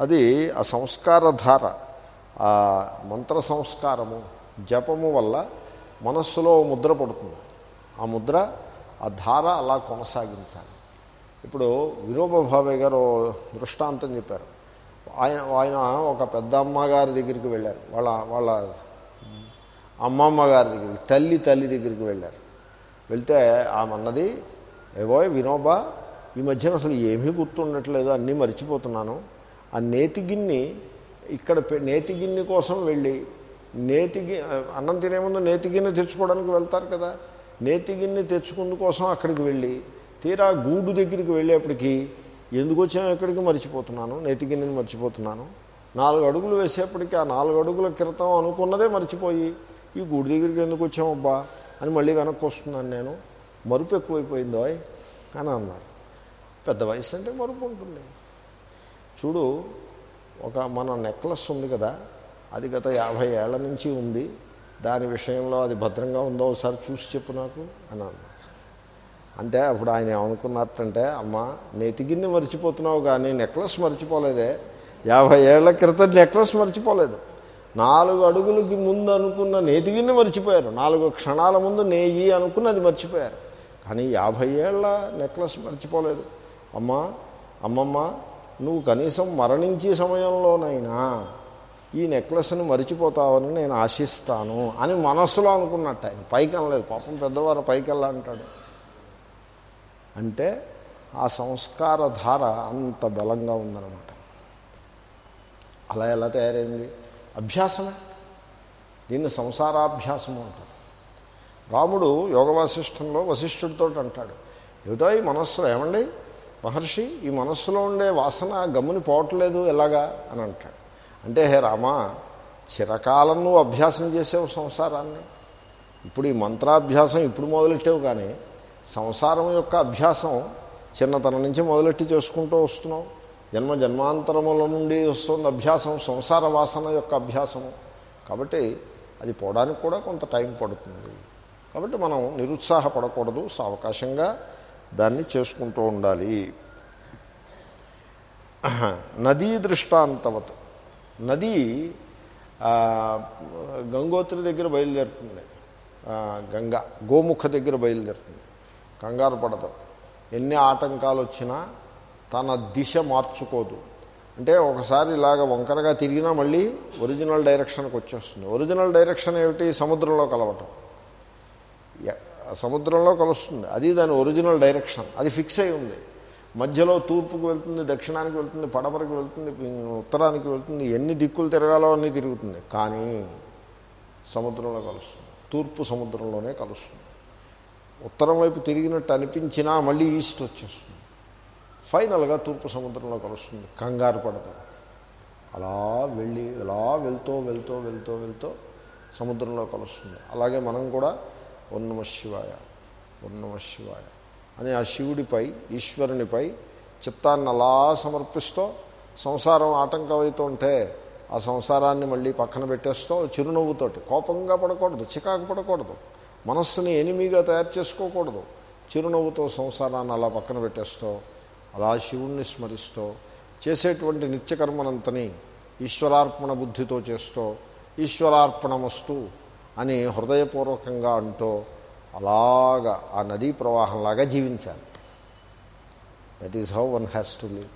అది ఆ సంస్కారధార ఆ మంత్ర సంస్కారము జపము వల్ల మనస్సులో ముద్ర పడుతుంది. ఆ ముద్ర ఆ ధార అలా కొనసాగించాలి. ఇప్పుడు వినోబాభావే గారు దృష్టాంతం చెప్పారు. ఆయన ఆయన ఒక పెద్ద అమ్మగారి దగ్గరికి వెళ్ళారు. వాళ్ళ వాళ్ళ అమ్మమ్మ గారి దగ్గరికి తల్లి తల్లి దగ్గరికి వెళ్ళారు. వెళ్తే ఆమె అన్నది ఏవో వినోబా ఈ మధ్యన అసలు ఏమీ గుర్తుండట్లేదు అన్నీ మర్చిపోతున్నాను. ఆ నేతిగిన్ని ఇక్కడ నేతిగిన్ని కోసం వెళ్ళి నేతిగి అన్నం తినే ముందు తెచ్చుకోవడానికి వెళ్తారు కదా. నేతిగిన్ని తెచ్చుకుందు కోసం అక్కడికి వెళ్ళి తీరా గూడు దగ్గరికి వెళ్ళేప్పటికీ ఎందుకు వచ్చాము ఎక్కడికి మర్చిపోతున్నాను? నేతికి నేను మర్చిపోతున్నాను. నాలుగు అడుగులు వేసేప్పటికీ ఆ నాలుగు అడుగుల క్రితం అనుకున్నదే మర్చిపోయి ఈ గూడు దగ్గరికి ఎందుకు వచ్చామబ్బా? అని మళ్ళీ వెనక్కి వస్తున్నాను నేను. మరుపు ఎక్కువైపోయిందో అని అన్నారు. పెద్ద వయసు అంటే మరుపు ఉంటుంది. చూడు ఒక మన నెక్లెస్ ఉంది కదా అది గత యాభై ఏళ్ళ నుంచి ఉంది. దాని విషయంలో అది భద్రంగా ఉందో ఒకసారి చూసి చెప్పు నాకు అని అన్నారు. అంటే అప్పుడు ఆయన ఏమనుకున్నట్టంటే అమ్మ నెతిగిన్ని మర్చిపోతున్నావు కానీ నెక్లెస్ మర్చిపోలేదే. యాభై ఏళ్ళ క్రితం నెక్లెస్ మర్చిపోలేదు. నాలుగు అడుగులకి ముందు అనుకున్న నేతిగిన్ని మర్చిపోయారు. నాలుగు క్షణాల ముందు నేయి అనుకున్నది మర్చిపోయారు. కానీ యాభై ఏళ్ళ నెక్లెస్ మర్చిపోలేదు. అమ్మా అమ్మమ్మ నువ్వు కనీసం మరణించే సమయంలోనైనా ఈ నెక్లెస్ని మరిచిపోతావని నేను ఆశిస్తాను అని మనస్సులో అనుకున్నట్టు ఆయన. పైకి అనలేదు పాపం పెద్దవారు పైకి వెళ్ళా అంటాడు అంటే ఆ సంస్కార ధార అంత బలంగా ఉందన్నమాట. అలా ఎలా తయారైంది? అభ్యాసమే. దీన్ని సంసారాభ్యాసము అంటారు. రాముడు యోగ వాసిష్టంలో వశిష్ఠుడితో అంటాడు ఏమిటో ఈ మనస్సులో ఏమండి? మహర్షి ఈ మనస్సులో ఉండే వాసన గమ్ముని పోవట్లేదు ఎలాగా? అని అంటాడు. అంటే హే రామా చిరకాలం నువ్వు అభ్యాసం చేసేవు సంసారాన్ని. ఇప్పుడు ఈ మంత్రాభ్యాసం ఇప్పుడు మొదలెట్టావు కానీ సంసారం యొక్క అభ్యాసం చిన్నతనం నుంచి మొదలెట్టి చేసుకుంటూ వస్తున్నాం. జన్మ జన్మాంతరముల నుండి వస్తున్న అభ్యాసం సంసార వాసన యొక్క అభ్యాసము. కాబట్టి అది పోవడానికి కూడా కొంత టైం పడుతుంది. కాబట్టి మనం నిరుత్సాహపడకూడదు సావకాశంగా దాన్ని చేసుకుంటూ ఉండాలి. నదీ దృష్టాంతవత్. నది గంగోత్రి దగ్గర బయలుదేరుతుంది. గంగా గంగ గోముఖ దగ్గర బయలుదేరుతుంది. కంగారు పడదు. ఎన్ని ఆటంకాలు వచ్చినా తన దిశ మార్చుకోదు. అంటే ఒకసారి ఇలాగ వంకరగా తిరిగినా మళ్ళీ ఒరిజినల్ డైరెక్షన్కి వచ్చేస్తుంది ఒరిజినల్ డైరెక్షన్ ఏమిటి? సముద్రంలో కలవటం. సముద్రంలో కలుస్తుంది. అది దాని ఒరిజినల్ డైరెక్షన్. అది ఫిక్స్ అయి ఉంది. మధ్యలో తూర్పుకు వెళ్తుంది దక్షిణానికి వెళ్తుంది పడమరకు వెళ్తుంది ఉత్తరానికి వెళ్తుంది. ఎన్ని దిక్కులు తిరగాలో అన్నీ తిరుగుతుంది. కానీ సముద్రంలో కలుస్తుంది. తూర్పు సముద్రంలోనే కలుస్తుంది. ఉత్తరం వైపు తిరిగినట్టు అనిపించినా మళ్ళీ ఈస్ట్ వచ్చేస్తుంది. ఫైనల్గా తూర్పు సముద్రంలో కలుస్తుంది. కంగారు పడతాం అలా వెళ్ళి అలా వెళ్తూ వెళ్తూ వెళ్తూ వెళ్తూ సముద్రంలో కలుస్తుంది. అలాగే మనం కూడా ఉన్నమ శివాయ ఉన్నమ శివాయ అని ఆ శివుడిపై ఈశ్వరునిపై చిత్తాన్ని అలా సమర్పిస్తూ సంసారం ఆటంకమవుతుంటే ఆ సంసారాన్ని మళ్ళీ పక్కన పెట్టేస్తూ చిరునవ్వుతోటి కోపంగా పడకూడదు చికాకు పడకూడదు. మనస్సుని ఎనిమిగా తయారు చేసుకోకూడదు. చిరునవ్వుతో సంసారాన్ని అలా పక్కన పెట్టేస్తూ అలా శివుణ్ణి స్మరిస్తూ చేసేటువంటి నిత్యకర్మనంతని ఈశ్వరార్పణ బుద్ధితో చేస్తూ ఈశ్వరార్పణమస్తు అని హృదయపూర్వకంగా అంటూ అలాగా ఆ నదీ ప్రవాహంలాగా జీవించాలి. That is how one has to live